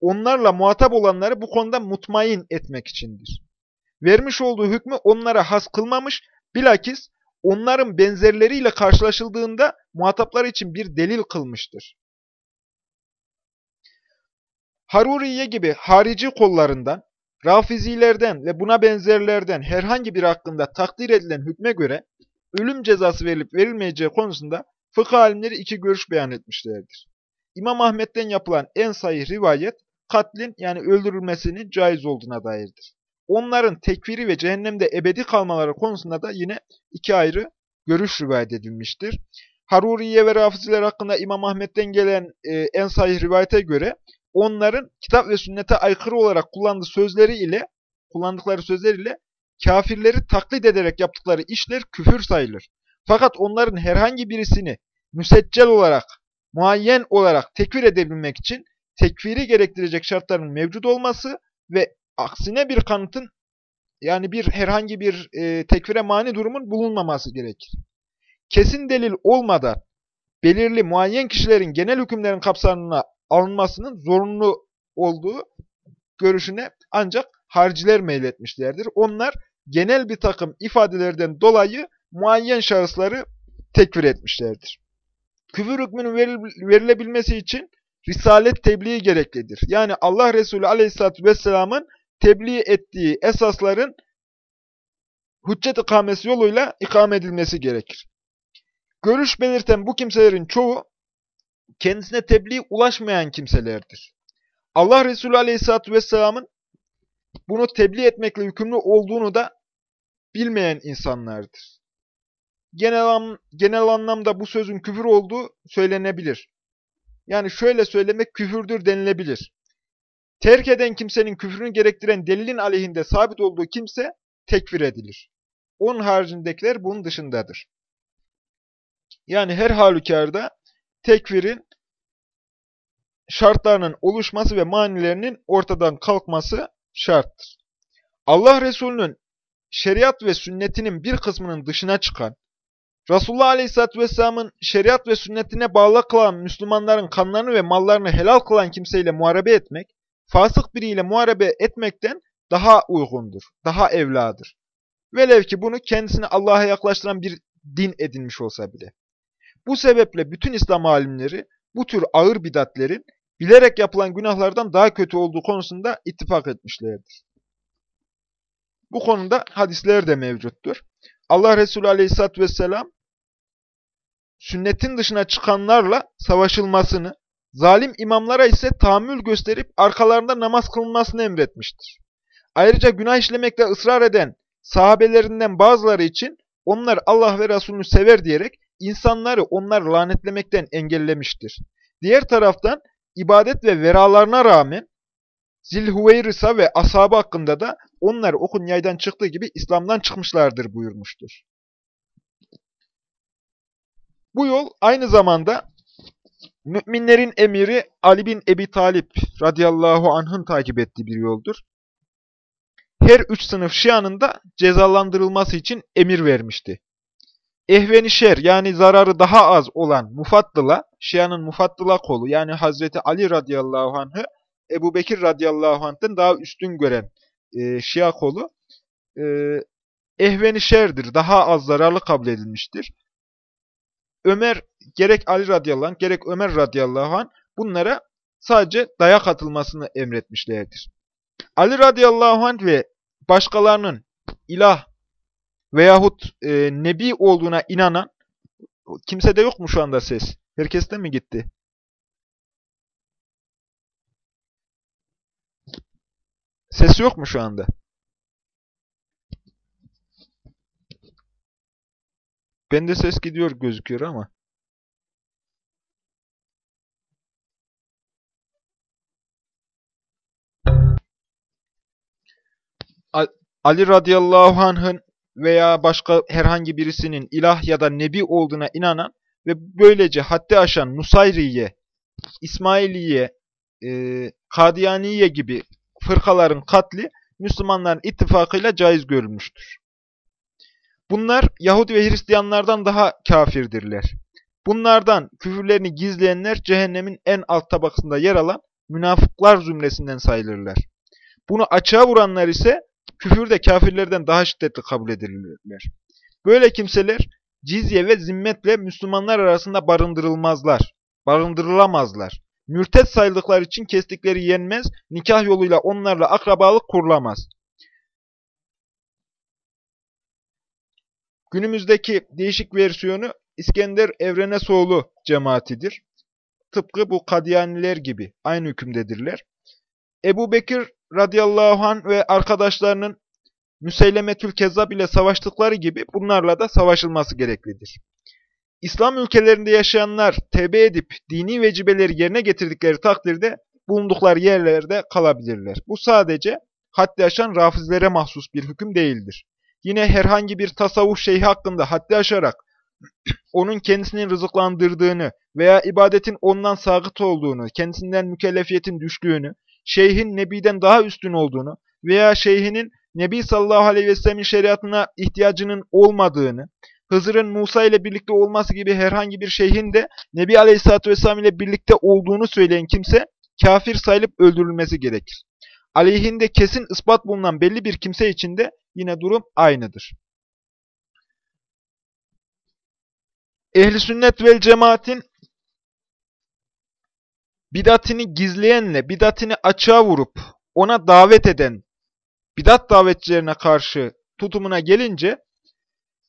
onlarla muhatap olanları bu konuda mutmain etmek içindir. Vermiş olduğu hükmü onlara has kılmamış, bilakis onların benzerleriyle karşılaşıldığında muhataplar için bir delil kılmıştır. Haruriye gibi harici kollarından, Rafizilerden ve buna benzerlerden herhangi bir hakkında takdir edilen hükme göre ölüm cezası verilip verilmeyeceği konusunda fıkıh alimleri iki görüş beyan etmişlerdir. İmam Ahmet'ten yapılan en sayı rivayet, katlin yani öldürülmesinin caiz olduğuna dairdir. Onların tekfiri ve cehennemde ebedi kalmaları konusunda da yine iki ayrı görüş rivayet edilmiştir. Haruriye ve Rafiziler hakkında İmam Ahmet'ten gelen e, en sahih rivayete göre onların kitap ve sünnete aykırı olarak kullandığı sözleri ile kullandıkları sözler ile kafirleri taklit ederek yaptıkları işler küfür sayılır. Fakat onların herhangi birisini müseccel olarak, muayyen olarak tekfir edebilmek için tekfiri gerektirecek şartların mevcut olması ve aksine bir kanıtın yani bir herhangi bir e, tekfire mani durumun bulunmaması gerekir. Kesin delil olmadan belirli muayyen kişilerin genel hükümlerin kapsamına alınmasının zorunlu olduğu görüşüne ancak harciler meyletmişlerdir. Onlar genel bir takım ifadelerden dolayı muayyen şahısları tekfir etmişlerdir. Küfür hükmünün verilebilmesi için risalet tebliği gereklidir. Yani Allah Resulü Aleyhisselatü Vesselam'ın tebliğ ettiği esasların hüccet ikamesi yoluyla ikame edilmesi gerekir. Görüş belirten bu kimselerin çoğu kendisine tebliğ ulaşmayan kimselerdir. Allah Resulü Aleyhisselatü Vesselam'ın bunu tebliğ etmekle yükümlü olduğunu da bilmeyen insanlardır. Genel, genel anlamda bu sözün küfür olduğu söylenebilir. Yani şöyle söylemek küfürdür denilebilir. Terk eden kimsenin küfrünü gerektiren delilin aleyhinde sabit olduğu kimse tekfir edilir. Onun haricindekiler bunun dışındadır. Yani her halükarda tekfirin şartlarının oluşması ve manilerinin ortadan kalkması şarttır. Allah Resulü'nün şeriat ve sünnetinin bir kısmının dışına çıkan, Resulullah Aleyhisselatü Vesselam'ın şeriat ve sünnetine bağlı kılan Müslümanların kanlarını ve mallarını helal kılan kimseyle muharebe etmek, fasık biriyle muharebe etmekten daha uygundur, daha evladır. Velev ki bunu kendisini Allah'a yaklaştıran bir din edinmiş olsa bile. Bu sebeple bütün İslam alimleri bu tür ağır bidatlerin bilerek yapılan günahlardan daha kötü olduğu konusunda ittifak etmişlerdir. Bu konuda hadisler de mevcuttur. Allah Resulü Aleyhisselatü Vesselam sünnetin dışına çıkanlarla savaşılmasını, zalim imamlara ise tahammül gösterip arkalarında namaz kılınmasını emretmiştir. Ayrıca günah işlemekte ısrar eden sahabelerinden bazıları için onlar Allah ve Resulünü sever diyerek insanları onları lanetlemekten engellemiştir. Diğer taraftan ibadet ve veralarına rağmen Zilhüveyrisa ve ashabı hakkında da onlar okun yaydan çıktığı gibi İslam'dan çıkmışlardır buyurmuştur. Bu yol aynı zamanda müminlerin emiri Ali bin Ebi Talip radıyallahu anh'ın takip ettiği bir yoldur. Her üç sınıf şianın da cezalandırılması için emir vermişti. Ehveni şer yani zararı daha az olan mufattıla, şianın mufattıla kolu yani Hazreti Ali radıyallahu anh'ı Ebu Bekir radıyallahu anh'ten daha üstün gören e, şia kolu e, ehveni şerdir, daha az zararlı kabul edilmiştir. Ömer, gerek Ali radıyallahu anh, gerek Ömer radıyallahu anh bunlara sadece dayak atılmasını emretmişlerdir. Ali radıyallahu anh ve başkalarının ilah veyahut e, nebi olduğuna inanan, kimsede yok mu şu anda ses? Herkeste mi gitti? Ses yok mu şu anda? Bende ses gidiyor gözüküyor ama. Ali radıyallahu anh'ın veya başka herhangi birisinin ilah ya da nebi olduğuna inanan ve böylece haddi aşan Nusayriye, İsmailiye, e, Kadiyaniye gibi fırkaların katli Müslümanların ittifakıyla caiz görülmüştür. Bunlar Yahudi ve Hristiyanlardan daha kafirdirler. Bunlardan küfürlerini gizleyenler cehennemin en alt tabakasında yer alan münafıklar zümresinden sayılırlar. Bunu açığa vuranlar ise küfürde kafirlerden daha şiddetli kabul edilirler. Böyle kimseler cizye ve zimmetle Müslümanlar arasında barındırılmazlar, barındırılamazlar. Mürtet sayıldıkları için kestikleri yenmez, nikah yoluyla onlarla akrabalık kurulamaz. Günümüzdeki değişik versiyonu İskender Evrenesoğlu cemaatidir. Tıpkı bu Kadiyaniler gibi aynı hükümdedirler. Ebu Bekir radıyallahu anh ve arkadaşlarının Müseylemetül Kezzab ile savaştıkları gibi bunlarla da savaşılması gereklidir. İslam ülkelerinde yaşayanlar tevbe edip dini vecibeleri yerine getirdikleri takdirde bulundukları yerlerde kalabilirler. Bu sadece haddi aşan rafizlere mahsus bir hüküm değildir. Yine herhangi bir tasavvuf şeyhi hakkında haddi aşarak onun kendisinin rızıklandırdığını veya ibadetin ondan sağıt olduğunu, kendisinden mükellefiyetin düştüğünü, şeyhin nebiden daha üstün olduğunu veya şeyhinin Nebi sallallahu aleyhi ve sellemin şeriatına ihtiyacının olmadığını, Hızır'ın Musa ile birlikte olması gibi herhangi bir şeyhin de Nebi aleyhissalatü vesselam ile birlikte olduğunu söyleyen kimse kafir sayılıp öldürülmesi gerekir. Aleyhinde kesin ispat bulunan belli bir kimse için de yine durum aynıdır. Ehli sünnet vel cemaatin bidatini gizleyenle bidatini açığa vurup ona davet eden bidat davetçilerine karşı tutumuna gelince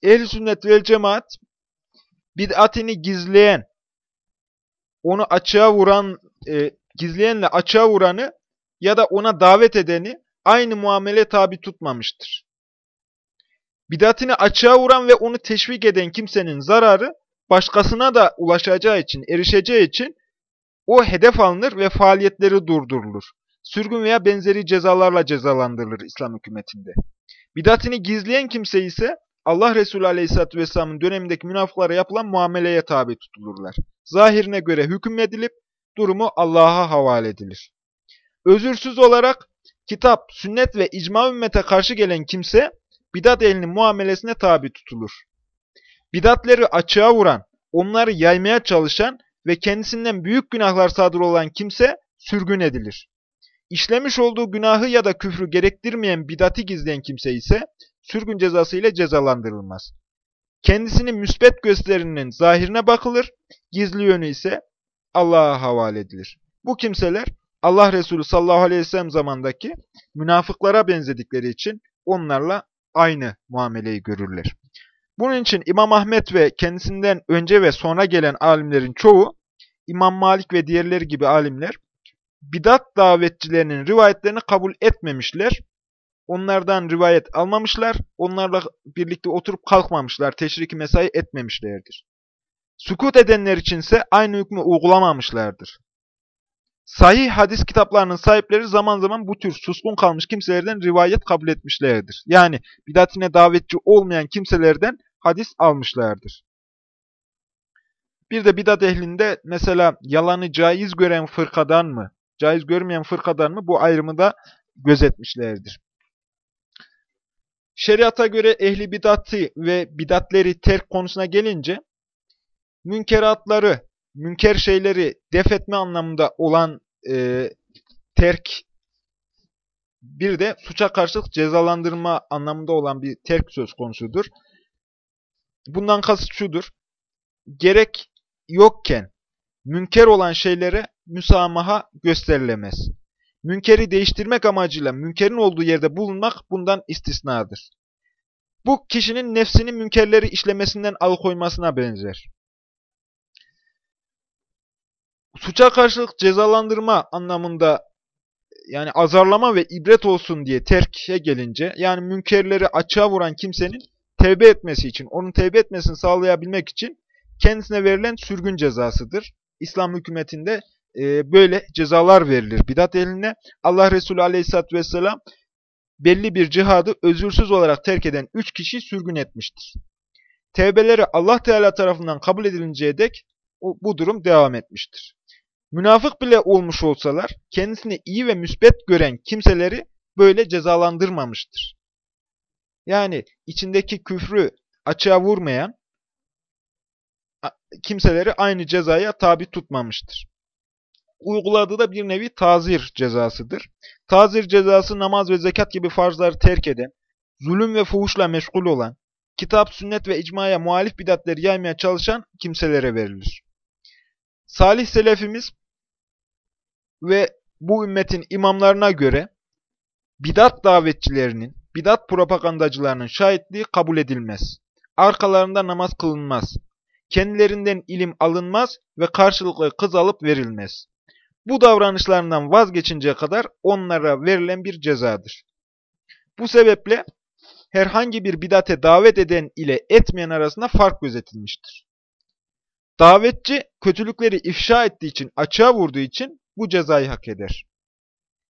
ehl sünnet vel cemaat bid'atini gizleyen onu açığa vuran e, gizleyenle açığa vuranı ya da ona davet edeni aynı muamele tabi tutmamıştır. Bidatini açığa vuran ve onu teşvik eden kimsenin zararı başkasına da ulaşacağı için, erişeceği için o hedef alınır ve faaliyetleri durdurulur. Sürgün veya benzeri cezalarla cezalandırılır İslam hükümetinde. Bidatini gizleyen kimse ise Allah Resulü Aleyhisselatü Vesselam'ın dönemindeki münafıklara yapılan muameleye tabi tutulurlar. Zahirine göre hüküm edilip durumu Allah'a havale edilir. Özürsüz olarak kitap, sünnet ve icma ümmete karşı gelen kimse bidat elinin muamelesine tabi tutulur. Bidatleri açığa vuran, onları yaymaya çalışan ve kendisinden büyük günahlar sadır olan kimse sürgün edilir. İşlemiş olduğu günahı ya da küfrü gerektirmeyen bidati gizleyen kimse ise sürgün cezası ile cezalandırılmaz. Kendisini müsbet gösterinin zahirine bakılır, gizli yönü ise Allah'a havale edilir. Bu kimseler Allah Resulü sallallahu aleyhi ve sellem zamandaki münafıklara benzedikleri için onlarla aynı muameleyi görürler. Bunun için İmam Ahmet ve kendisinden önce ve sonra gelen alimlerin çoğu, İmam Malik ve diğerleri gibi alimler, bidat davetçilerinin rivayetlerini kabul etmemişler. Onlardan rivayet almamışlar, onlarla birlikte oturup kalkmamışlar, teşriki mesai etmemişlerdir. Sukut edenler içinse aynı hükmü uygulamamışlardır. Sahih hadis kitaplarının sahipleri zaman zaman bu tür suskun kalmış kimselerden rivayet kabul etmişlerdir. Yani bidatine davetçi olmayan kimselerden hadis almışlardır. Bir de bidat ehlinde mesela yalanı caiz gören fırkadan mı, caiz görmeyen fırkadan mı bu ayrımı da gözetmişlerdir. Şeriata göre ehli bidatı ve bidatleri terk konusuna gelince, münkeratları, münker şeyleri def etme anlamında olan e, terk, bir de suça karşılık cezalandırma anlamında olan bir terk söz konusudur. Bundan kasıt şudur, gerek yokken münker olan şeylere müsamaha gösterilemez. Münkeri değiştirmek amacıyla münkerin olduğu yerde bulunmak bundan istisnadır. Bu kişinin nefsini münkerleri işlemesinden alıkoymasına benzer. Suça karşılık cezalandırma anlamında yani azarlama ve ibret olsun diye terke gelince yani münkerleri açığa vuran kimsenin tevbe etmesi için, onun tevbe etmesini sağlayabilmek için kendisine verilen sürgün cezasıdır. İslam hükümetinde e, böyle cezalar verilir. Bidat eline Allah Resulü Aleyhisselatü vesselam belli bir cihadı özürsüz olarak terk eden üç kişi sürgün etmiştir. Tevbeleri Allah Teala tarafından kabul edilinceye dek bu durum devam etmiştir. Münafık bile olmuş olsalar kendisini iyi ve müsbet gören kimseleri böyle cezalandırmamıştır. Yani içindeki küfrü açığa vurmayan kimseleri aynı cezaya tabi tutmamıştır. Uyguladığı da bir nevi tazir cezasıdır. Tazir cezası namaz ve zekat gibi farzları terk eden, zulüm ve fuhuşla meşgul olan, kitap, sünnet ve icmaya muhalif bidatleri yaymaya çalışan kimselere verilir. Salih selefimiz ve bu ümmetin imamlarına göre bidat davetçilerinin, bidat propagandacılarının şahitliği kabul edilmez. Arkalarında namaz kılınmaz. Kendilerinden ilim alınmaz ve karşılıklı kız alıp verilmez. Bu davranışlarından vazgeçinceye kadar onlara verilen bir cezadır. Bu sebeple herhangi bir bidate davet eden ile etmeyen arasında fark gözetilmiştir. Davetçi kötülükleri ifşa ettiği için, açığa vurduğu için bu cezayı hak eder.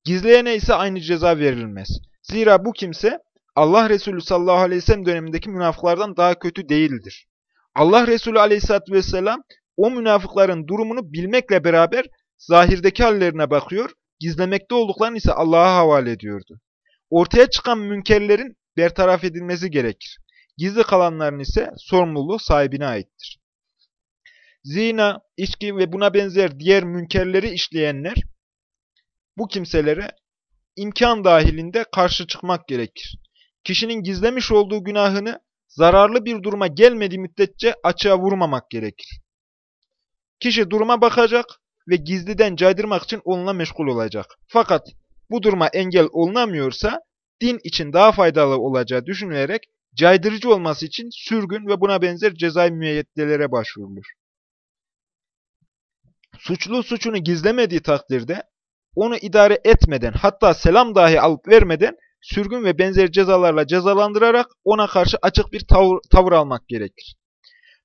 Gizleyene ise aynı ceza verilmez. Zira bu kimse Allah Resulü sallallahu aleyhi ve sellem dönemindeki münafıklardan daha kötü değildir. Allah Resulü aleyhissalatü vesselam o münafıkların durumunu bilmekle beraber zahirdeki hallerine bakıyor, gizlemekte olduklarını ise Allah'a havale ediyordu. Ortaya çıkan münkerlerin bertaraf edilmesi gerekir. Gizli kalanların ise sorumluluğu sahibine aittir. Zina, içki ve buna benzer diğer münkerleri işleyenler, bu kimselere imkan dahilinde karşı çıkmak gerekir. Kişinin gizlemiş olduğu günahını zararlı bir duruma gelmediği müddetçe açığa vurmamak gerekir. Kişi duruma bakacak ve gizliden caydırmak için onunla meşgul olacak. Fakat bu duruma engel olunamıyorsa din için daha faydalı olacağı düşünülerek caydırıcı olması için sürgün ve buna benzer cezai müeyyedelere başvurulur. Suçlu suçunu gizlemediği takdirde onu idare etmeden hatta selam dahi alıp vermeden sürgün ve benzer cezalarla cezalandırarak ona karşı açık bir tavır, tavır almak gerekir.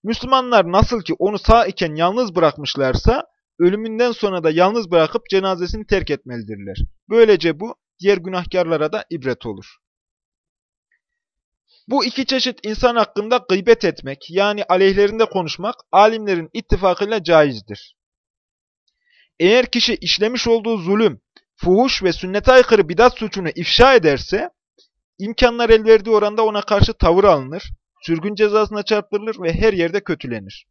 Müslümanlar nasıl ki onu sağ iken yalnız bırakmışlarsa ölümünden sonra da yalnız bırakıp cenazesini terk etmelidirler. Böylece bu diğer günahkarlara da ibret olur. Bu iki çeşit insan hakkında gıybet etmek yani aleyhlerinde konuşmak alimlerin ittifakıyla caizdir. Eğer kişi işlemiş olduğu zulüm, fuhuş ve sünnete aykırı bidat suçunu ifşa ederse, imkanlar el verdiği oranda ona karşı tavır alınır, sürgün cezasına çarptırılır ve her yerde kötülenir.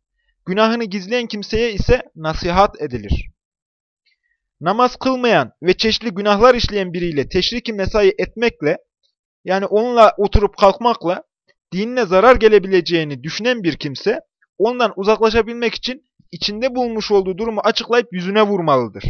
Günahını gizleyen kimseye ise nasihat edilir. Namaz kılmayan ve çeşitli günahlar işleyen biriyle teşriki mesai etmekle, yani onunla oturup kalkmakla, dinine zarar gelebileceğini düşünen bir kimse, ondan uzaklaşabilmek için içinde bulmuş olduğu durumu açıklayıp yüzüne vurmalıdır.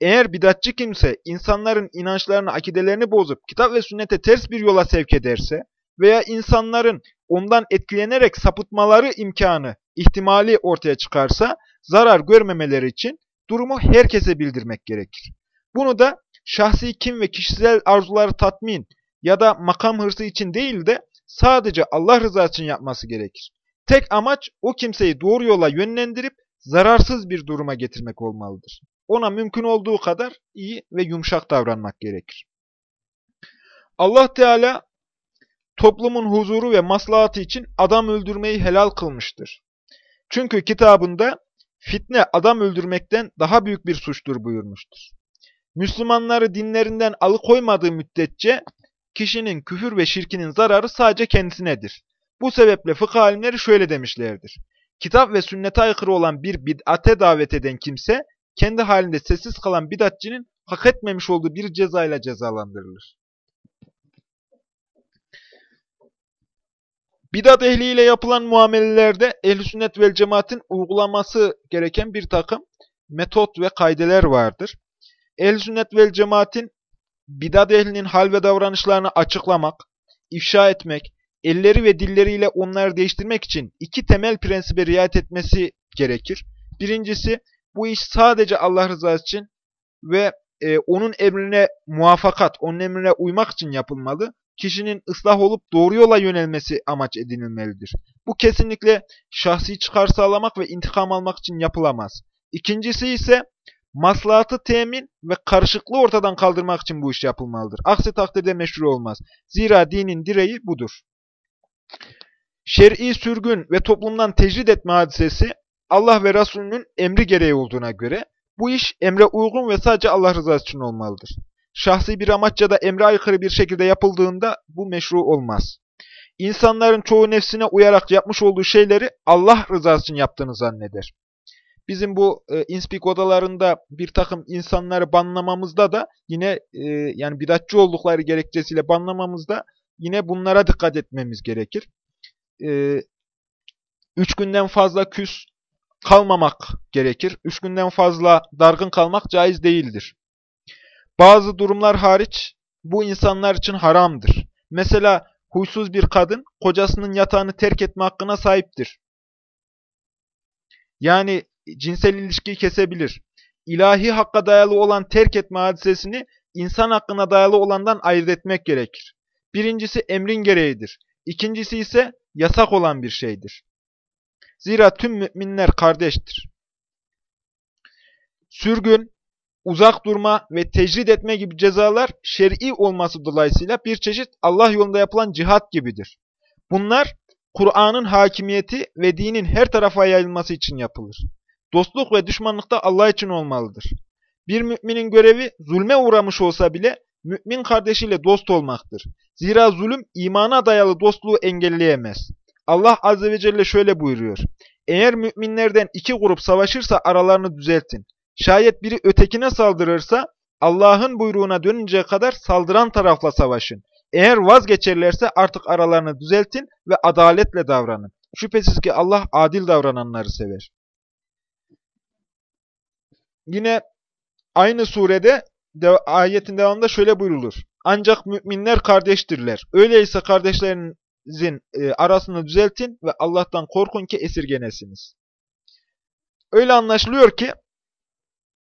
Eğer bidatçı kimse insanların inançlarını, akidelerini bozup kitap ve sünnete ters bir yola sevk ederse veya insanların ondan etkilenerek sapıtmaları imkanı, ihtimali ortaya çıkarsa zarar görmemeleri için durumu herkese bildirmek gerekir. Bunu da şahsi kim ve kişisel arzuları tatmin ya da makam hırsı için değil de sadece Allah rızası için yapması gerekir. Tek amaç o kimseyi doğru yola yönlendirip zararsız bir duruma getirmek olmalıdır. Ona mümkün olduğu kadar iyi ve yumuşak davranmak gerekir. Allah Teala toplumun huzuru ve maslahatı için adam öldürmeyi helal kılmıştır. Çünkü kitabında fitne adam öldürmekten daha büyük bir suçtur buyurmuştur. Müslümanları dinlerinden alıkoymadığı müddetçe kişinin küfür ve şirkinin zararı sadece kendisinedir. Bu sebeple fıkıh alimleri şöyle demişlerdir. Kitap ve sünnete aykırı olan bir bid'ate davet eden kimse, kendi halinde sessiz kalan bid'atçinin hak etmemiş olduğu bir cezayla cezalandırılır. Bidat ehliyle yapılan muamelelerde ehl sünnet vel cemaatin uygulaması gereken bir takım metot ve kaideler vardır. ehl sünnet vel cemaatin bidat ehlinin hal ve davranışlarını açıklamak, ifşa etmek, elleri ve dilleriyle onları değiştirmek için iki temel prensibe riayet etmesi gerekir. Birincisi, bu iş sadece Allah rızası için ve e, onun emrine muvaffakat, onun emrine uymak için yapılmalı. Kişinin ıslah olup doğru yola yönelmesi amaç edinilmelidir. Bu kesinlikle şahsi çıkar sağlamak ve intikam almak için yapılamaz. İkincisi ise maslahatı temin ve karışıklığı ortadan kaldırmak için bu iş yapılmalıdır. Aksi takdirde meşru olmaz. Zira dinin direği budur. Şer'i sürgün ve toplumdan tecrid etme hadisesi Allah ve Resulünün emri gereği olduğuna göre bu iş emre uygun ve sadece Allah rızası için olmalıdır. Şahsi bir amaç da emre aykırı bir şekilde yapıldığında bu meşru olmaz. İnsanların çoğu nefsine uyarak yapmış olduğu şeyleri Allah rızası için yaptığını zanneder. Bizim bu e, inspik odalarında bir takım insanları banlamamızda da yine e, yani bidatçı oldukları gerekçesiyle banlamamızda yine bunlara dikkat etmemiz gerekir. E, üç günden fazla küs kalmamak gerekir. Üç günden fazla dargın kalmak caiz değildir. Bazı durumlar hariç bu insanlar için haramdır. Mesela huysuz bir kadın kocasının yatağını terk etme hakkına sahiptir. Yani cinsel ilişkiyi kesebilir. İlahi hakka dayalı olan terk etme hadisesini insan hakkına dayalı olandan ayırt etmek gerekir. Birincisi emrin gereğidir. İkincisi ise yasak olan bir şeydir. Zira tüm müminler kardeştir. Sürgün, uzak durma ve tecrid etme gibi cezalar şer'i olması dolayısıyla bir çeşit Allah yolunda yapılan cihat gibidir. Bunlar Kur'an'ın hakimiyeti ve dinin her tarafa yayılması için yapılır. Dostluk ve düşmanlık da Allah için olmalıdır. Bir müminin görevi zulme uğramış olsa bile mümin kardeşiyle dost olmaktır. Zira zulüm imana dayalı dostluğu engelleyemez. Allah Azze ve Celle şöyle buyuruyor. Eğer müminlerden iki grup savaşırsa aralarını düzeltin. Şayet biri ötekine saldırırsa Allah'ın buyruğuna dönünceye kadar saldıran tarafla savaşın. Eğer vazgeçerlerse artık aralarını düzeltin ve adaletle davranın. Şüphesiz ki Allah adil davrananları sever. Yine aynı surede de, ayetin devamında şöyle buyrulur. Ancak müminler kardeştirler. Öyleyse kardeşlerinizin e, arasını düzeltin ve Allah'tan korkun ki esirgenesiniz. Öyle anlaşılıyor ki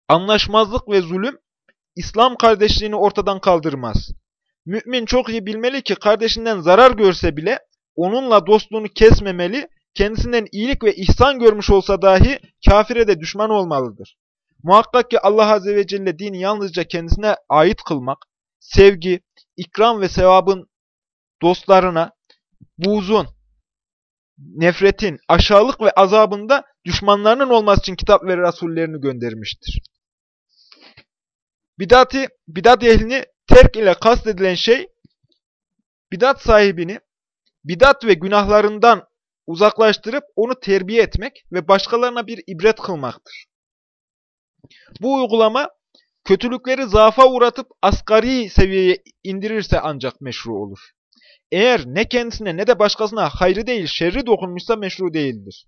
anlaşmazlık ve zulüm İslam kardeşliğini ortadan kaldırmaz. Mümin çok iyi bilmeli ki kardeşinden zarar görse bile onunla dostluğunu kesmemeli, kendisinden iyilik ve ihsan görmüş olsa dahi kafire de düşman olmalıdır. Muhakkak ki Allah Azze ve Celle dini yalnızca kendisine ait kılmak, sevgi, ikram ve sevabın dostlarına, buğzun, nefretin, aşağılık ve azabında düşmanlarının olması için kitap ve rasullerini göndermiştir. Bidati, bidat ehlini terk ile kastedilen şey, bidat sahibini, bidat ve günahlarından uzaklaştırıp onu terbiye etmek ve başkalarına bir ibret kılmaktır. Bu uygulama kötülükleri zaafa uğratıp asgari seviyeye indirirse ancak meşru olur. Eğer ne kendisine ne de başkasına hayrı değil şerri dokunmuşsa meşru değildir.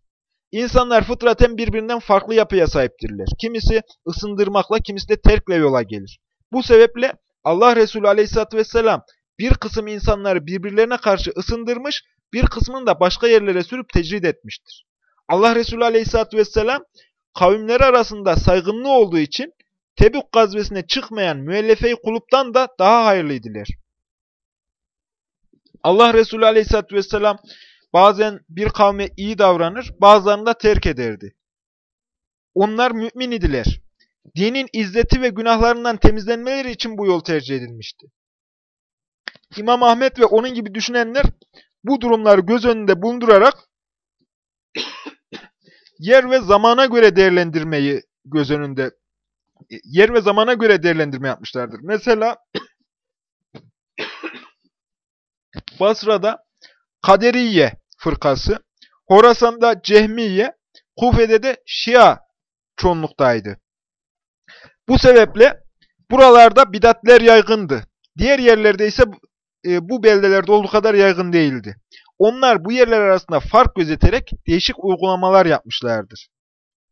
İnsanlar fıtraten birbirinden farklı yapıya sahiptirler. Kimisi ısındırmakla, kimisi de terkle yola gelir. Bu sebeple Allah Resulü aleyhissalatü vesselam bir kısım insanları birbirlerine karşı ısındırmış, bir kısmını da başka yerlere sürüp tecrid etmiştir. Allah Resulü Aleyhisselatü Vesselam kavimleri arasında saygınlığı olduğu için Tebük gazvesine çıkmayan müellefe-i kuluptan da daha hayırlıydılar. Allah Resulü Aleyhisselatü Vesselam bazen bir kavme iyi davranır, bazılarını da terk ederdi. Onlar mümin idiler. Dinin izzeti ve günahlarından temizlenmeleri için bu yol tercih edilmişti. İmam Ahmet ve onun gibi düşünenler bu durumları göz önünde bulundurarak yer ve zamana göre değerlendirmeyi göz önünde yer ve zamana göre değerlendirme yapmışlardır. Mesela Basra'da Kaderiye fırkası, Horasan'da Cehmiye, Kufe'de de Şia çoğunluktaydı. Bu sebeple buralarda bidatler yaygındı. Diğer yerlerde ise e, bu beldelerde olduğu kadar yaygın değildi. Onlar bu yerler arasında fark gözeterek değişik uygulamalar yapmışlardır.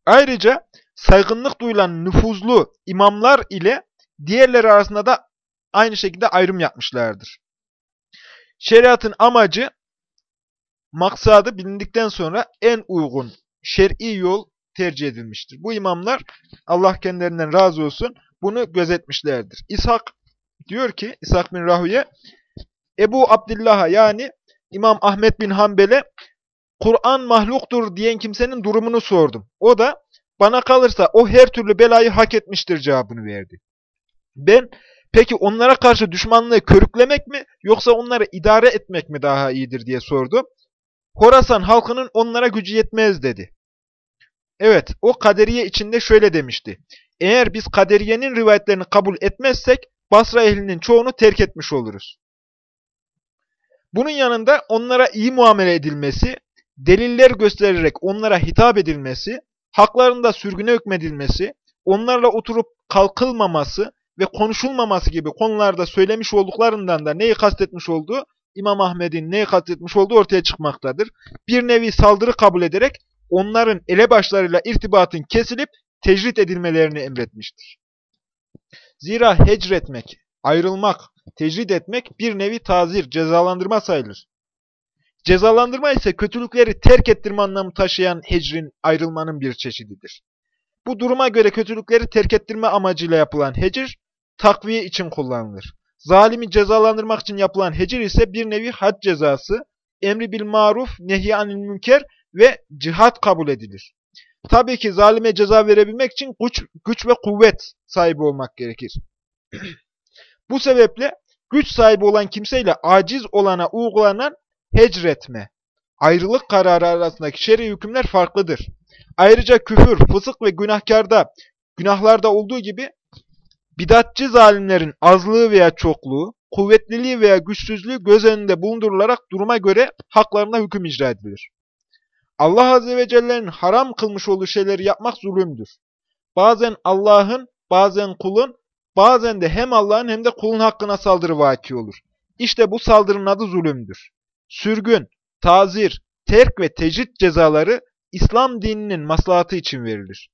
Ayrıca saygınlık duyulan nüfuzlu imamlar ile diğerleri arasında da aynı şekilde ayrım yapmışlardır. Şeriatın amacı, maksadı bilindikten sonra en uygun şer'i yol tercih edilmiştir. Bu imamlar Allah kendilerinden razı olsun bunu gözetmişlerdir. İshak diyor ki, İshak bin Rahüye, Ebu Abdillah'a yani İmam Ahmet bin Hanbel'e Kur'an mahluktur diyen kimsenin durumunu sordum. O da bana kalırsa o her türlü belayı hak etmiştir cevabını verdi. Ben peki onlara karşı düşmanlığı körüklemek mi yoksa onları idare etmek mi daha iyidir diye sordum. Horasan halkının onlara gücü yetmez dedi. Evet, o kaderiye içinde şöyle demişti. Eğer biz kaderiyenin rivayetlerini kabul etmezsek, Basra ehlinin çoğunu terk etmiş oluruz. Bunun yanında onlara iyi muamele edilmesi, deliller göstererek onlara hitap edilmesi, haklarında sürgüne hükmedilmesi, onlarla oturup kalkılmaması ve konuşulmaması gibi konularda söylemiş olduklarından da neyi kastetmiş olduğu, İmam Ahmet'in neyi kastetmiş olduğu ortaya çıkmaktadır. Bir nevi saldırı kabul ederek onların elebaşlarıyla irtibatın kesilip tecrit edilmelerini emretmiştir. Zira hecretmek, ayrılmak, tecrid etmek bir nevi tazir, cezalandırma sayılır. Cezalandırma ise kötülükleri terk ettirme anlamı taşıyan hecrin, ayrılmanın bir çeşididir. Bu duruma göre kötülükleri terk ettirme amacıyla yapılan hecir, takviye için kullanılır. Zalimi cezalandırmak için yapılan hecir ise bir nevi had cezası, emri bil maruf, nehi anil münker ve cihat kabul edilir. Tabii ki zalime ceza verebilmek için güç, güç ve kuvvet sahibi olmak gerekir. Bu sebeple güç sahibi olan kimseyle aciz olana uygulanan hecretme, ayrılık kararı arasındaki şer'i hükümler farklıdır. Ayrıca küfür, fısık ve günahkarda, günahlarda olduğu gibi bidatçı zalimlerin azlığı veya çokluğu, kuvvetliliği veya güçsüzlüğü göz önünde bulundurularak duruma göre haklarına hüküm icra edilir. Allah Azze ve Celle'nin haram kılmış olduğu şeyleri yapmak zulümdür. Bazen Allah'ın, bazen kulun, bazen de hem Allah'ın hem de kulun hakkına saldırı vaki olur. İşte bu saldırının adı zulümdür. Sürgün, tazir, terk ve tecrit cezaları İslam dininin maslahatı için verilir.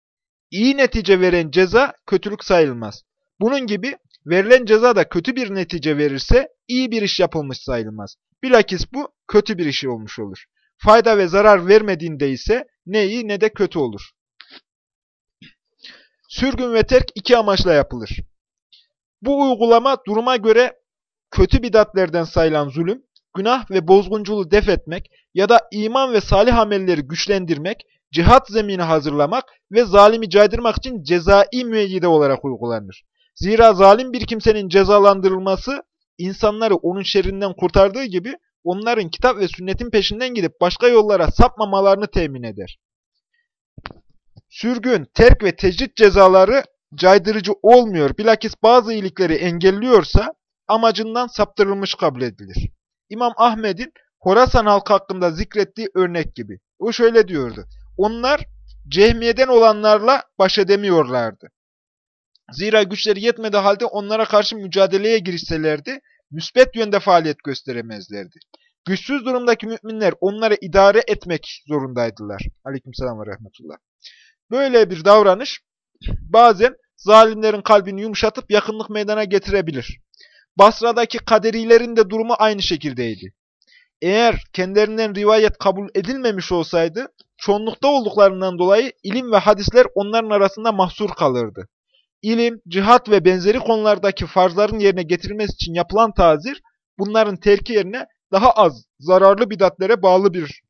İyi netice veren ceza kötülük sayılmaz. Bunun gibi verilen ceza da kötü bir netice verirse iyi bir iş yapılmış sayılmaz. Bilakis bu kötü bir iş olmuş olur. Fayda ve zarar vermediğinde ise ne iyi ne de kötü olur. Sürgün ve terk iki amaçla yapılır. Bu uygulama duruma göre kötü bidatlerden sayılan zulüm, günah ve bozgunculuğu def etmek ya da iman ve salih amelleri güçlendirmek, cihat zemini hazırlamak ve zalimi caydırmak için cezai müeyyide olarak uygulanır. Zira zalim bir kimsenin cezalandırılması, insanları onun şerrinden kurtardığı gibi, onların kitap ve sünnetin peşinden gidip başka yollara sapmamalarını temin eder. Sürgün, terk ve tecrit cezaları caydırıcı olmuyor, bilakis bazı iyilikleri engelliyorsa amacından saptırılmış kabul edilir. İmam Ahmet'in Horasan halkı hakkında zikrettiği örnek gibi. O şöyle diyordu. Onlar cehmiyeden olanlarla baş edemiyorlardı. Zira güçleri yetmedi halde onlara karşı mücadeleye girişselerdi, müsbet yönde faaliyet gösteremezlerdi. Güçsüz durumdaki müminler onları idare etmek zorundaydılar. Aleykümselam ve rahmetullah. Böyle bir davranış bazen zalimlerin kalbini yumuşatıp yakınlık meydana getirebilir. Basra'daki kaderilerin de durumu aynı şekildeydi. Eğer kendilerinden rivayet kabul edilmemiş olsaydı, çoğunlukta olduklarından dolayı ilim ve hadisler onların arasında mahsur kalırdı. İlim, cihat ve benzeri konulardaki farzların yerine getirilmesi için yapılan tazir, bunların terki yerine daha az zararlı bidatlere bağlı bir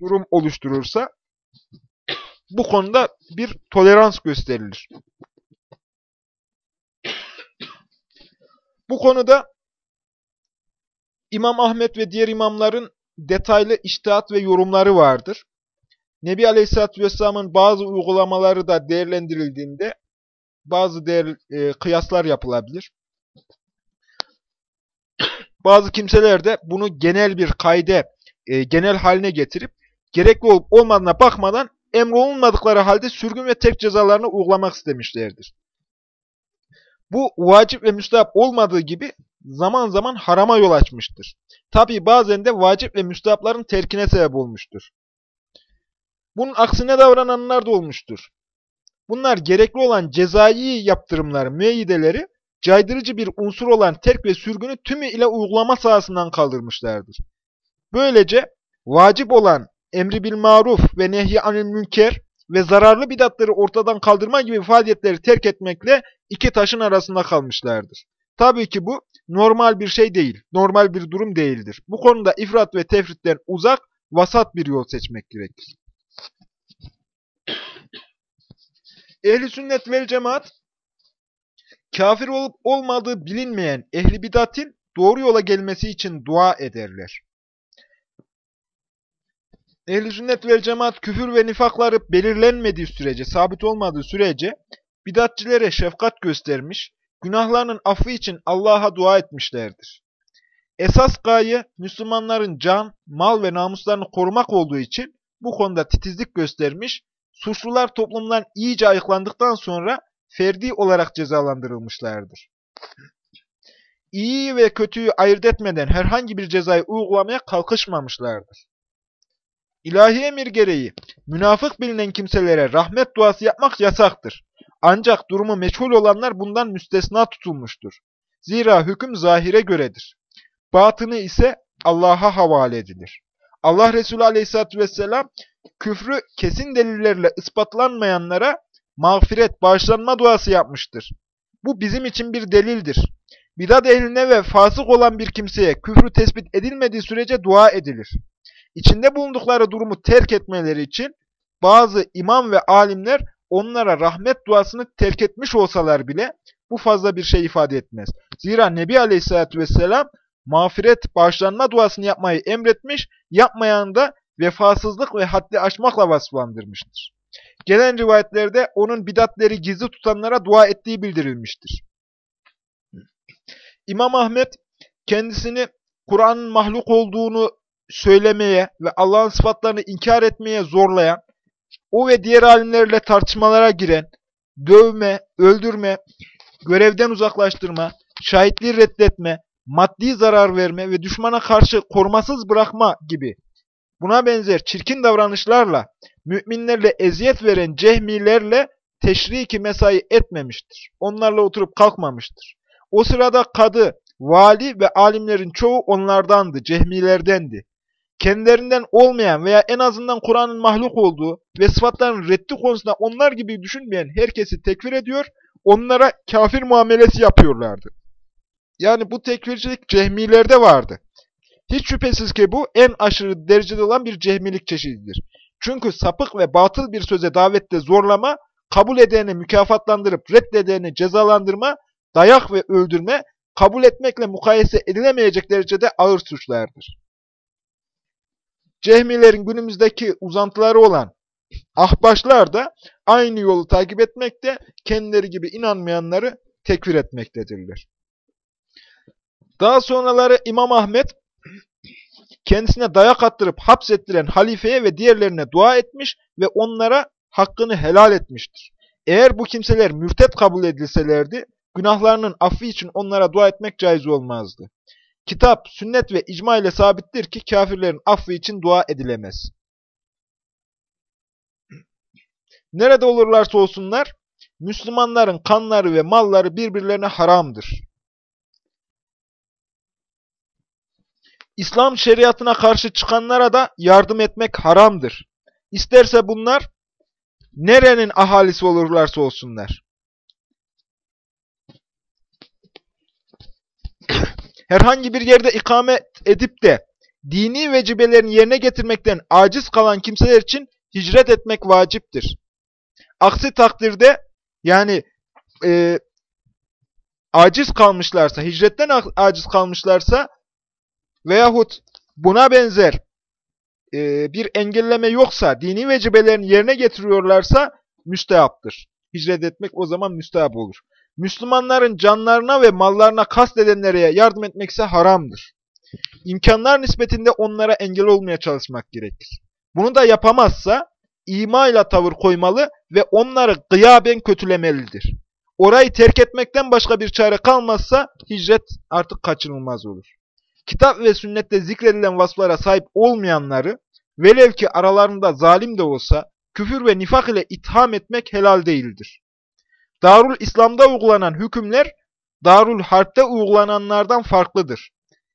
durum oluşturursa, bu konuda bir tolerans gösterilir. Bu konuda İmam Ahmet ve diğer imamların detaylı iştihat ve yorumları vardır. Nebi Aleyhisselatü Vesselam'ın bazı uygulamaları da değerlendirildiğinde bazı değer, e, kıyaslar yapılabilir. Bazı kimseler de bunu genel bir kayde, e, genel haline getirip gerekli olup olmadığına bakmadan emrolunmadıkları halde sürgün ve tek cezalarını uygulamak istemişlerdir. Bu vacip ve müstahap olmadığı gibi zaman zaman harama yol açmıştır. Tabi bazen de vacip ve müstahapların terkine sebep olmuştur. Bunun aksine davrananlar da olmuştur. Bunlar gerekli olan cezai yaptırımları, müeyyideleri, caydırıcı bir unsur olan terk ve sürgünü tümü ile uygulama sahasından kaldırmışlardır. Böylece vacip olan emri bil maruf ve nehy anil münker ve zararlı bidatları ortadan kaldırma gibi faaliyetleri terk etmekle iki taşın arasında kalmışlardır. Tabii ki bu normal bir şey değil, normal bir durum değildir. Bu konuda ifrat ve tefritten uzak, vasat bir yol seçmek gerekir. Ehli sünnet vel cemaat, kafir olup olmadığı bilinmeyen ehli bidatin doğru yola gelmesi için dua ederler. Ehli sünnet vel cemaat küfür ve nifakları belirlenmediği sürece, sabit olmadığı sürece bidatçilere şefkat göstermiş, günahlarının affı için Allah'a dua etmişlerdir. Esas gaye Müslümanların can, mal ve namuslarını korumak olduğu için bu konuda titizlik göstermiş, suçlular toplumdan iyice ayıklandıktan sonra ferdi olarak cezalandırılmışlardır. İyiyi ve kötüyü ayırt etmeden herhangi bir cezayı uygulamaya kalkışmamışlardır. İlahi emir gereği münafık bilinen kimselere rahmet duası yapmak yasaktır. Ancak durumu meçhul olanlar bundan müstesna tutulmuştur. Zira hüküm zahire göredir. Batını ise Allah'a havale edilir. Allah Resulü aleyhissalatü vesselam küfrü kesin delillerle ispatlanmayanlara mağfiret, bağışlanma duası yapmıştır. Bu bizim için bir delildir. Bidat ehline ve fasık olan bir kimseye küfrü tespit edilmediği sürece dua edilir. İçinde bulundukları durumu terk etmeleri için bazı imam ve alimler onlara rahmet duasını terk etmiş olsalar bile bu fazla bir şey ifade etmez. Zira Nebi Aleyhisselatü Vesselam mağfiret, bağışlanma duasını yapmayı emretmiş, yapmayan da vefasızlık ve haddi aşmakla vasıflandırmıştır. Gelen rivayetlerde onun bidatleri gizli tutanlara dua ettiği bildirilmiştir. İmam Ahmet kendisini Kur'an'ın mahluk olduğunu söylemeye ve Allah'ın sıfatlarını inkar etmeye zorlayan, o ve diğer alimlerle tartışmalara giren, dövme, öldürme, görevden uzaklaştırma, şahitliği reddetme, maddi zarar verme ve düşmana karşı korumasız bırakma gibi buna benzer çirkin davranışlarla müminlerle eziyet veren cehmilerle teşriki mesai etmemiştir. Onlarla oturup kalkmamıştır. O sırada kadı, vali ve alimlerin çoğu onlardandı, cehmilerdendi kendilerinden olmayan veya en azından Kur'an'ın mahluk olduğu ve sıfatların reddi konusunda onlar gibi düşünmeyen herkesi tekfir ediyor, onlara kafir muamelesi yapıyorlardı. Yani bu tekfircilik cehmilerde vardı. Hiç şüphesiz ki bu en aşırı derecede olan bir cehmilik çeşididir. Çünkü sapık ve batıl bir söze davette zorlama, kabul edeni mükafatlandırıp reddedeni cezalandırma, dayak ve öldürme, kabul etmekle mukayese edilemeyecek derecede ağır suçlardır. Cehmilerin günümüzdeki uzantıları olan ahbaşlar da aynı yolu takip etmekte, kendileri gibi inanmayanları tekfir etmektedirler. Daha sonraları İmam Ahmet kendisine dayak attırıp hapsettiren halifeye ve diğerlerine dua etmiş ve onlara hakkını helal etmiştir. Eğer bu kimseler mürtet kabul edilselerdi, günahlarının affı için onlara dua etmek caiz olmazdı. Kitap, sünnet ve icma ile sabittir ki kafirlerin affı için dua edilemez. Nerede olurlarsa olsunlar, Müslümanların kanları ve malları birbirlerine haramdır. İslam şeriatına karşı çıkanlara da yardım etmek haramdır. İsterse bunlar nerenin ahalisi olurlarsa olsunlar. Herhangi bir yerde ikamet edip de dini vecibelerini yerine getirmekten aciz kalan kimseler için hicret etmek vaciptir. Aksi takdirde yani e, aciz kalmışlarsa, hicretten aciz kalmışlarsa veyahut buna benzer e, bir engelleme yoksa, dini vecibelerini yerine getiriyorlarsa müstehaptır. Hicret etmek o zaman müstehap olur. Müslümanların canlarına ve mallarına kastedenlere yardım etmekse haramdır. İmkanlar nispetinde onlara engel olmaya çalışmak gerekir. Bunu da yapamazsa ima ile tavır koymalı ve onları gıyaben kötülemelidir. Orayı terk etmekten başka bir çare kalmazsa hicret artık kaçınılmaz olur. Kitap ve sünnette zikredilen vasıflara sahip olmayanları velev ki aralarında zalim de olsa küfür ve nifak ile itham etmek helal değildir. Darul İslam'da uygulanan hükümler Darul Harp'te uygulananlardan farklıdır.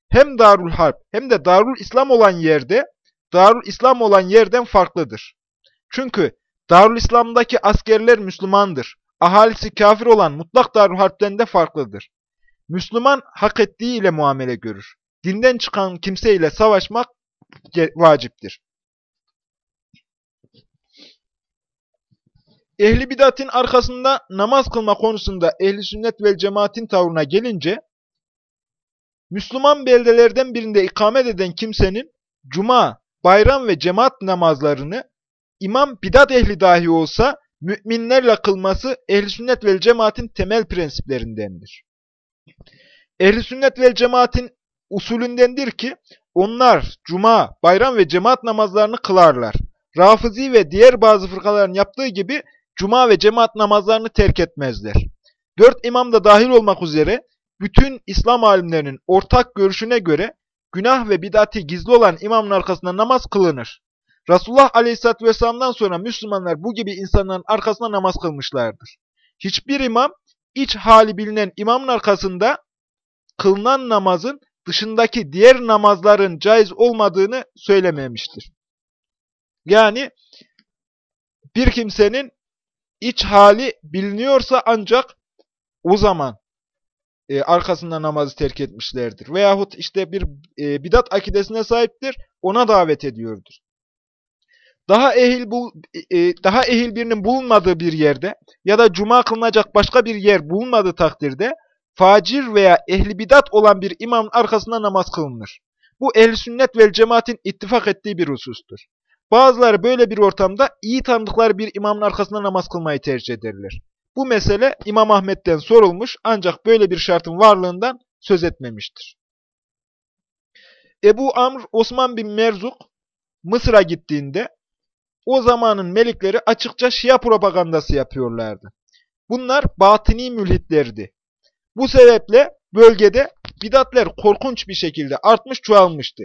Hem Darul Harp hem de Darul İslam olan yerde Darul İslam olan yerden farklıdır. Çünkü Darul İslam'daki askerler Müslümandır. Ahalisi kafir olan mutlak Darul Harp'ten de farklıdır. Müslüman hak ettiği ile muamele görür. Dinden çıkan kimseyle savaşmak vaciptir. Ehli bidatin arkasında namaz kılma konusunda ehli sünnet ve cemaatin tavrına gelince, Müslüman beldelerden birinde ikamet eden kimsenin cuma, bayram ve cemaat namazlarını imam bidat ehli dahi olsa müminlerle kılması ehli sünnet ve cemaatin temel prensiplerindendir. Ehli sünnet ve cemaatin usulündendir ki onlar cuma, bayram ve cemaat namazlarını kılarlar. Rafizi ve diğer bazı fırkaların yaptığı gibi cuma ve cemaat namazlarını terk etmezler. Dört imam da dahil olmak üzere bütün İslam alimlerinin ortak görüşüne göre günah ve bidati gizli olan imamın arkasında namaz kılınır. Resulullah Aleyhisselatü Vesselam'dan sonra Müslümanlar bu gibi insanların arkasında namaz kılmışlardır. Hiçbir imam iç hali bilinen imamın arkasında kılınan namazın dışındaki diğer namazların caiz olmadığını söylememiştir. Yani bir kimsenin iç hali biliniyorsa ancak o zaman e, arkasında namazı terk etmişlerdir. Veyahut işte bir e, bidat akidesine sahiptir, ona davet ediyordur. Daha ehil bul, e, daha ehil birinin bulunmadığı bir yerde ya da cuma kılınacak başka bir yer bulunmadığı takdirde facir veya ehli bidat olan bir imamın arkasında namaz kılınır. Bu ehl sünnet vel cemaatin ittifak ettiği bir husustur. Bazıları böyle bir ortamda iyi tanıdıkları bir imamın arkasında namaz kılmayı tercih ederler. Bu mesele İmam Ahmet'ten sorulmuş ancak böyle bir şartın varlığından söz etmemiştir. Ebu Amr Osman bin Merzuk Mısır'a gittiğinde o zamanın melikleri açıkça Şia propagandası yapıyorlardı. Bunlar batini mülhitlerdi. Bu sebeple bölgede bidatler korkunç bir şekilde artmış çoğalmıştı.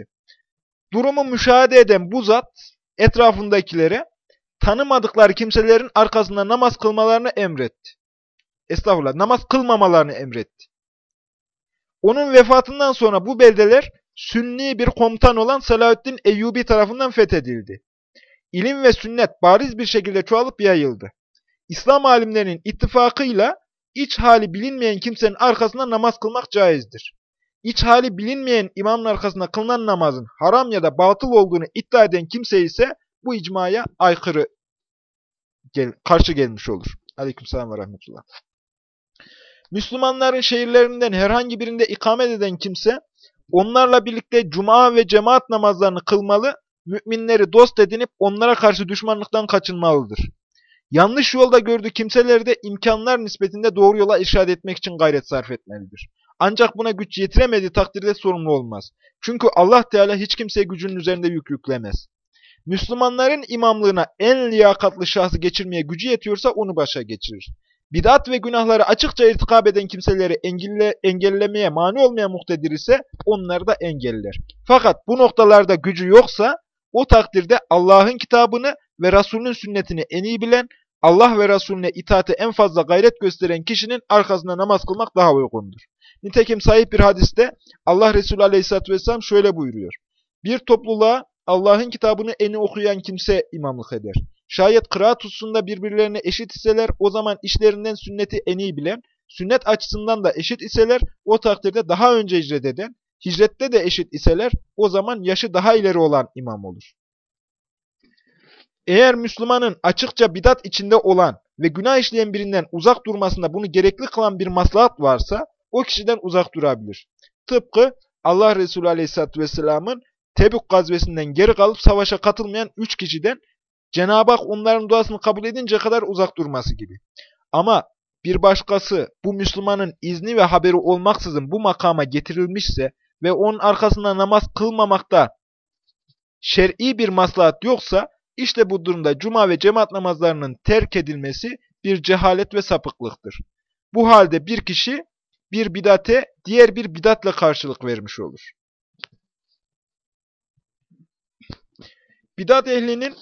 Durumu müşahede eden bu zat etrafındakilere tanımadıkları kimselerin arkasında namaz kılmalarını emretti. Estağfurullah, namaz kılmamalarını emretti. Onun vefatından sonra bu beldeler Sünni bir komutan olan Selahaddin Eyyubi tarafından fethedildi. İlim ve sünnet bariz bir şekilde çoğalıp yayıldı. İslam alimlerinin ittifakıyla iç hali bilinmeyen kimsenin arkasında namaz kılmak caizdir. İç hali bilinmeyen imamın arkasında kılınan namazın haram ya da batıl olduğunu iddia eden kimse ise bu icmaya aykırı gel karşı gelmiş olur. Aleykümselam ve rahmetullah. Müslümanların şehirlerinden herhangi birinde ikamet eden kimse, onlarla birlikte cuma ve cemaat namazlarını kılmalı, müminleri dost edinip onlara karşı düşmanlıktan kaçınmalıdır. Yanlış yolda gördüğü kimseleri de imkanlar nispetinde doğru yola irşad etmek için gayret sarf etmelidir. Ancak buna güç yetiremediği takdirde sorumlu olmaz. Çünkü Allah Teala hiç kimseye gücünün üzerinde yük yüklemez. Müslümanların imamlığına en liyakatlı şahsı geçirmeye gücü yetiyorsa onu başa geçirir. Bidat ve günahları açıkça irtikab eden kimseleri engelle, engellemeye mani olmaya muhtedir ise onları da engeller. Fakat bu noktalarda gücü yoksa o takdirde Allah'ın kitabını ve Resulünün sünnetini en iyi bilen, Allah ve Resulüne itaate en fazla gayret gösteren kişinin arkasında namaz kılmak daha uygundur. Nitekim sahih bir hadiste Allah Resulü Aleyhisselatü Vesselam şöyle buyuruyor. Bir topluluğa Allah'ın kitabını en iyi okuyan kimse imamlık eder. Şayet kıraat hususunda birbirlerine eşit iseler o zaman işlerinden sünneti en iyi bilen, sünnet açısından da eşit iseler o takdirde daha önce hicret eden, hicrette de eşit iseler o zaman yaşı daha ileri olan imam olur. Eğer Müslümanın açıkça bidat içinde olan ve günah işleyen birinden uzak durmasında bunu gerekli kılan bir maslahat varsa o kişiden uzak durabilir. Tıpkı Allah Resulü Aleyhisselatü Vesselam'ın Tebük gazvesinden geri kalıp savaşa katılmayan üç kişiden Cenab-ı Hak onların duasını kabul edince kadar uzak durması gibi. Ama bir başkası bu Müslümanın izni ve haberi olmaksızın bu makama getirilmişse ve onun arkasında namaz kılmamakta şer'i bir maslahat yoksa işte bu durumda cuma ve cemaat namazlarının terk edilmesi bir cehalet ve sapıklıktır. Bu halde bir kişi bir bidate diğer bir bidatle karşılık vermiş olur. Bidat ehlinin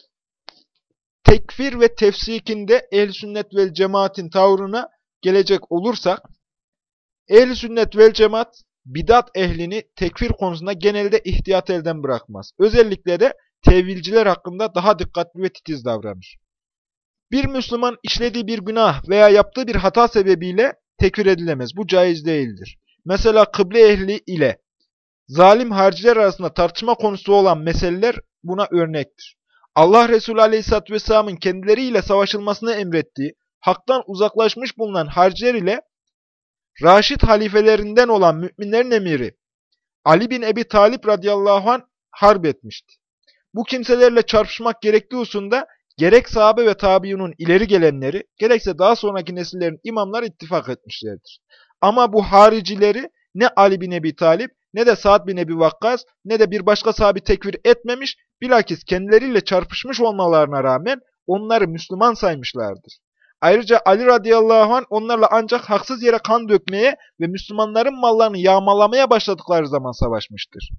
tekfir ve tefsikinde ehl sünnet vel cemaatin tavrına gelecek olursak, ehl sünnet vel cemaat bidat ehlini tekfir konusunda genelde ihtiyat elden bırakmaz. Özellikle de tevilciler hakkında daha dikkatli ve titiz davranır. Bir Müslüman işlediği bir günah veya yaptığı bir hata sebebiyle tekfir edilemez. Bu caiz değildir. Mesela kıble ehli ile zalim harciler arasında tartışma konusu olan meseleler buna örnektir. Allah Resulü Aleyhisselatü Vesselam'ın kendileriyle savaşılmasını emrettiği, haktan uzaklaşmış bulunan harciler ile Raşid halifelerinden olan müminlerin emiri Ali bin Ebi Talip radıyallahu anh harp etmişti. Bu kimselerle çarpışmak gerektiği hususunda gerek sahabe ve tabiunun ileri gelenleri, gerekse daha sonraki nesillerin imamları ittifak etmişlerdir. Ama bu haricileri ne Ali bin Ebi Talip, ne de Sa'd bin Ebi Vakkas, ne de bir başka sahabi tekfir etmemiş, bilakis kendileriyle çarpışmış olmalarına rağmen onları Müslüman saymışlardır. Ayrıca Ali radıyallahu anh onlarla ancak haksız yere kan dökmeye ve Müslümanların mallarını yağmalamaya başladıkları zaman savaşmıştır.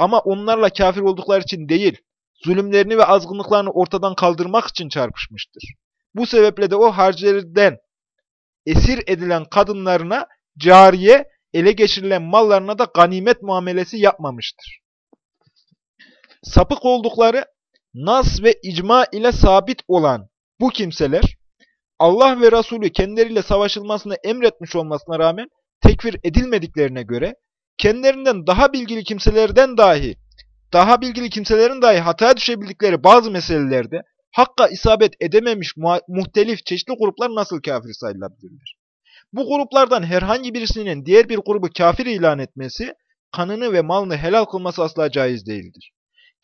Ama onlarla kafir oldukları için değil, zulümlerini ve azgınlıklarını ortadan kaldırmak için çarpışmıştır. Bu sebeple de o harcilerden esir edilen kadınlarına cariye, ele geçirilen mallarına da ganimet muamelesi yapmamıştır. Sapık oldukları nas ve icma ile sabit olan bu kimseler, Allah ve Resulü kendileriyle savaşılmasını emretmiş olmasına rağmen tekfir edilmediklerine göre, kendilerinden daha bilgili kimselerden dahi, daha bilgili kimselerin dahi hataya düşebildikleri bazı meselelerde hakka isabet edememiş muhtelif çeşitli gruplar nasıl kafir sayılabilirler? Bu gruplardan herhangi birisinin diğer bir grubu kafir ilan etmesi, kanını ve malını helal kılması asla caiz değildir.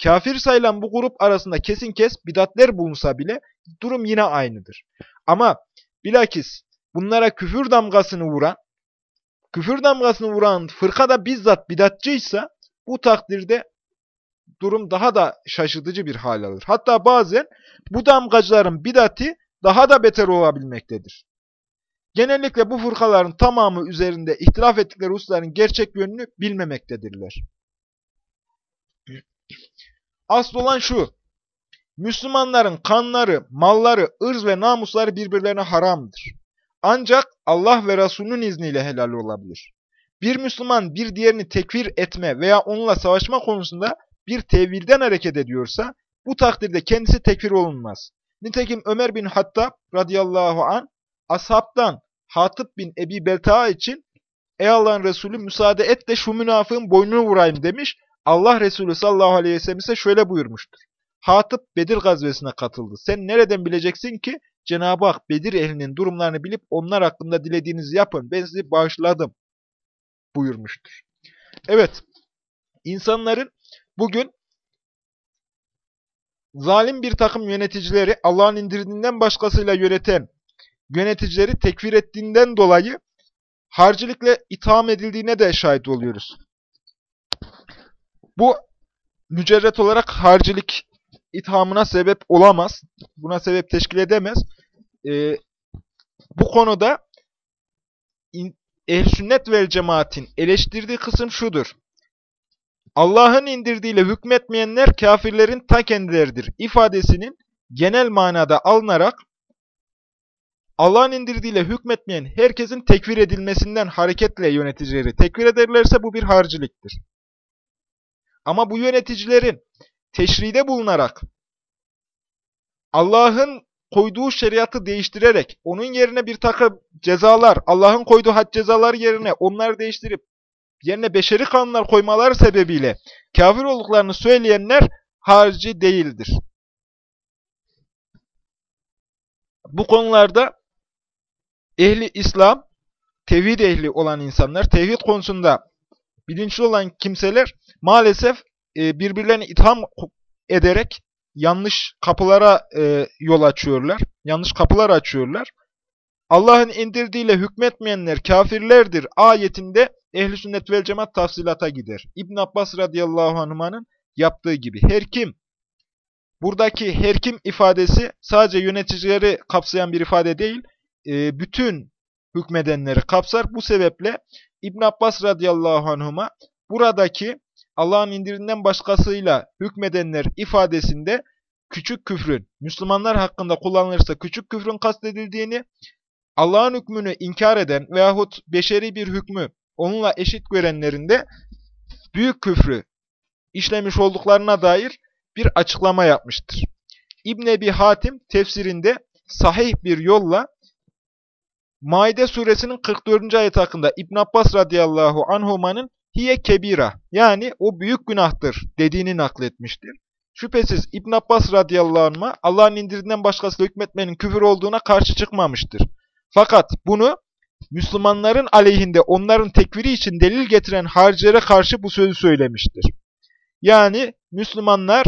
Kafir sayılan bu grup arasında kesin kes bidatler bulunsa bile durum yine aynıdır. Ama bilakis bunlara küfür damgasını vuran, küfür damgasını vuran fırka da bizzat bidatçıysa bu takdirde durum daha da şaşırtıcı bir hal alır. Hatta bazen bu damgacıların bidati daha da beter olabilmektedir. Genellikle bu fırkaların tamamı üzerinde ihtilaf ettikleri hususların gerçek yönünü bilmemektedirler. Asıl olan şu, Müslümanların kanları, malları, ırz ve namusları birbirlerine haramdır. Ancak Allah ve Resulünün izniyle helal olabilir. Bir Müslüman bir diğerini tekfir etme veya onunla savaşma konusunda bir tevilden hareket ediyorsa, bu takdirde kendisi tekfir olunmaz. Nitekim Ömer bin Hattab radıyallahu an ashabtan Hatip bin Ebi Belta için Ey Allah'ın Resulü müsaade et de şu münafığın boynunu vurayım demiş. Allah Resulü sallallahu aleyhi ve sellem ise şöyle buyurmuştur. Hatip Bedir gazvesine katıldı. Sen nereden bileceksin ki Cenab-ı Hak Bedir ehlinin durumlarını bilip onlar hakkında dilediğinizi yapın. Ben sizi bağışladım buyurmuştur. Evet, insanların bugün zalim bir takım yöneticileri Allah'ın indirdiğinden başkasıyla yöneten yöneticileri tekfir ettiğinden dolayı harcilikle itham edildiğine de şahit oluyoruz. Bu mücerret olarak harcilik ithamına sebep olamaz. Buna sebep teşkil edemez. Ee, bu konuda ehl sünnet vel cemaatin eleştirdiği kısım şudur. Allah'ın indirdiğiyle hükmetmeyenler kafirlerin ta kendileridir ifadesinin genel manada alınarak Allah'ın indirdiğiyle hükmetmeyen herkesin tekfir edilmesinden hareketle yöneticileri tekfir ederlerse bu bir hariciliktir. Ama bu yöneticilerin teşride bulunarak Allah'ın koyduğu şeriatı değiştirerek onun yerine bir takım cezalar, Allah'ın koyduğu had cezaları yerine onları değiştirip yerine beşeri kanunlar koymaları sebebiyle kafir olduklarını söyleyenler harici değildir. Bu konularda ehli İslam, tevhid ehli olan insanlar, tevhid konusunda bilinçli olan kimseler maalesef e, birbirlerini itham ederek yanlış kapılara e, yol açıyorlar. Yanlış kapılar açıyorlar. Allah'ın indirdiğiyle hükmetmeyenler kafirlerdir ayetinde ehli sünnet vel cemaat tafsilata gider. İbn Abbas radıyallahu anh'ın yaptığı gibi. Her kim buradaki her kim ifadesi sadece yöneticileri kapsayan bir ifade değil, e, bütün hükmedenleri kapsar. Bu sebeple İbn Abbas radıyallahu anhuma buradaki Allah'ın indirinden başkasıyla hükmedenler ifadesinde küçük küfrün, Müslümanlar hakkında kullanılırsa küçük küfrün kastedildiğini, Allah'ın hükmünü inkar eden veyahut beşeri bir hükmü onunla eşit görenlerin de büyük küfrü işlemiş olduklarına dair bir açıklama yapmıştır. İbn Ebi Hatim tefsirinde sahih bir yolla Maide suresinin 44. ayet hakkında İbn Abbas radıyallahu anhumanın hiye kebira yani o büyük günahtır dediğini nakletmiştir. Şüphesiz İbn Abbas radıyallahu anh'a Allah'ın indirdiğinden başkasıyla hükmetmenin küfür olduğuna karşı çıkmamıştır. Fakat bunu Müslümanların aleyhinde onların tekfiri için delil getiren haricilere karşı bu sözü söylemiştir. Yani Müslümanlar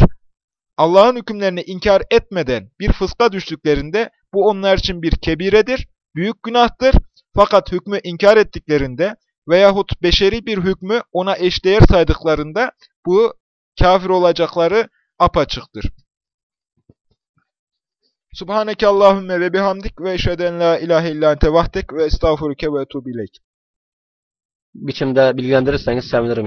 Allah'ın hükümlerini inkar etmeden bir fıska düştüklerinde bu onlar için bir kebiredir, büyük günahtır. Fakat hükmü inkar ettiklerinde veyahut beşeri bir hükmü ona eşdeğer saydıklarında bu kafir olacakları apaçıktır. Subhaneke Allahümme ve bihamdik ve eşheden la ilahe illa ente vahdek ve estağfuruke ve etubu ileyk. biçimde bilgilendirirseniz sevinirim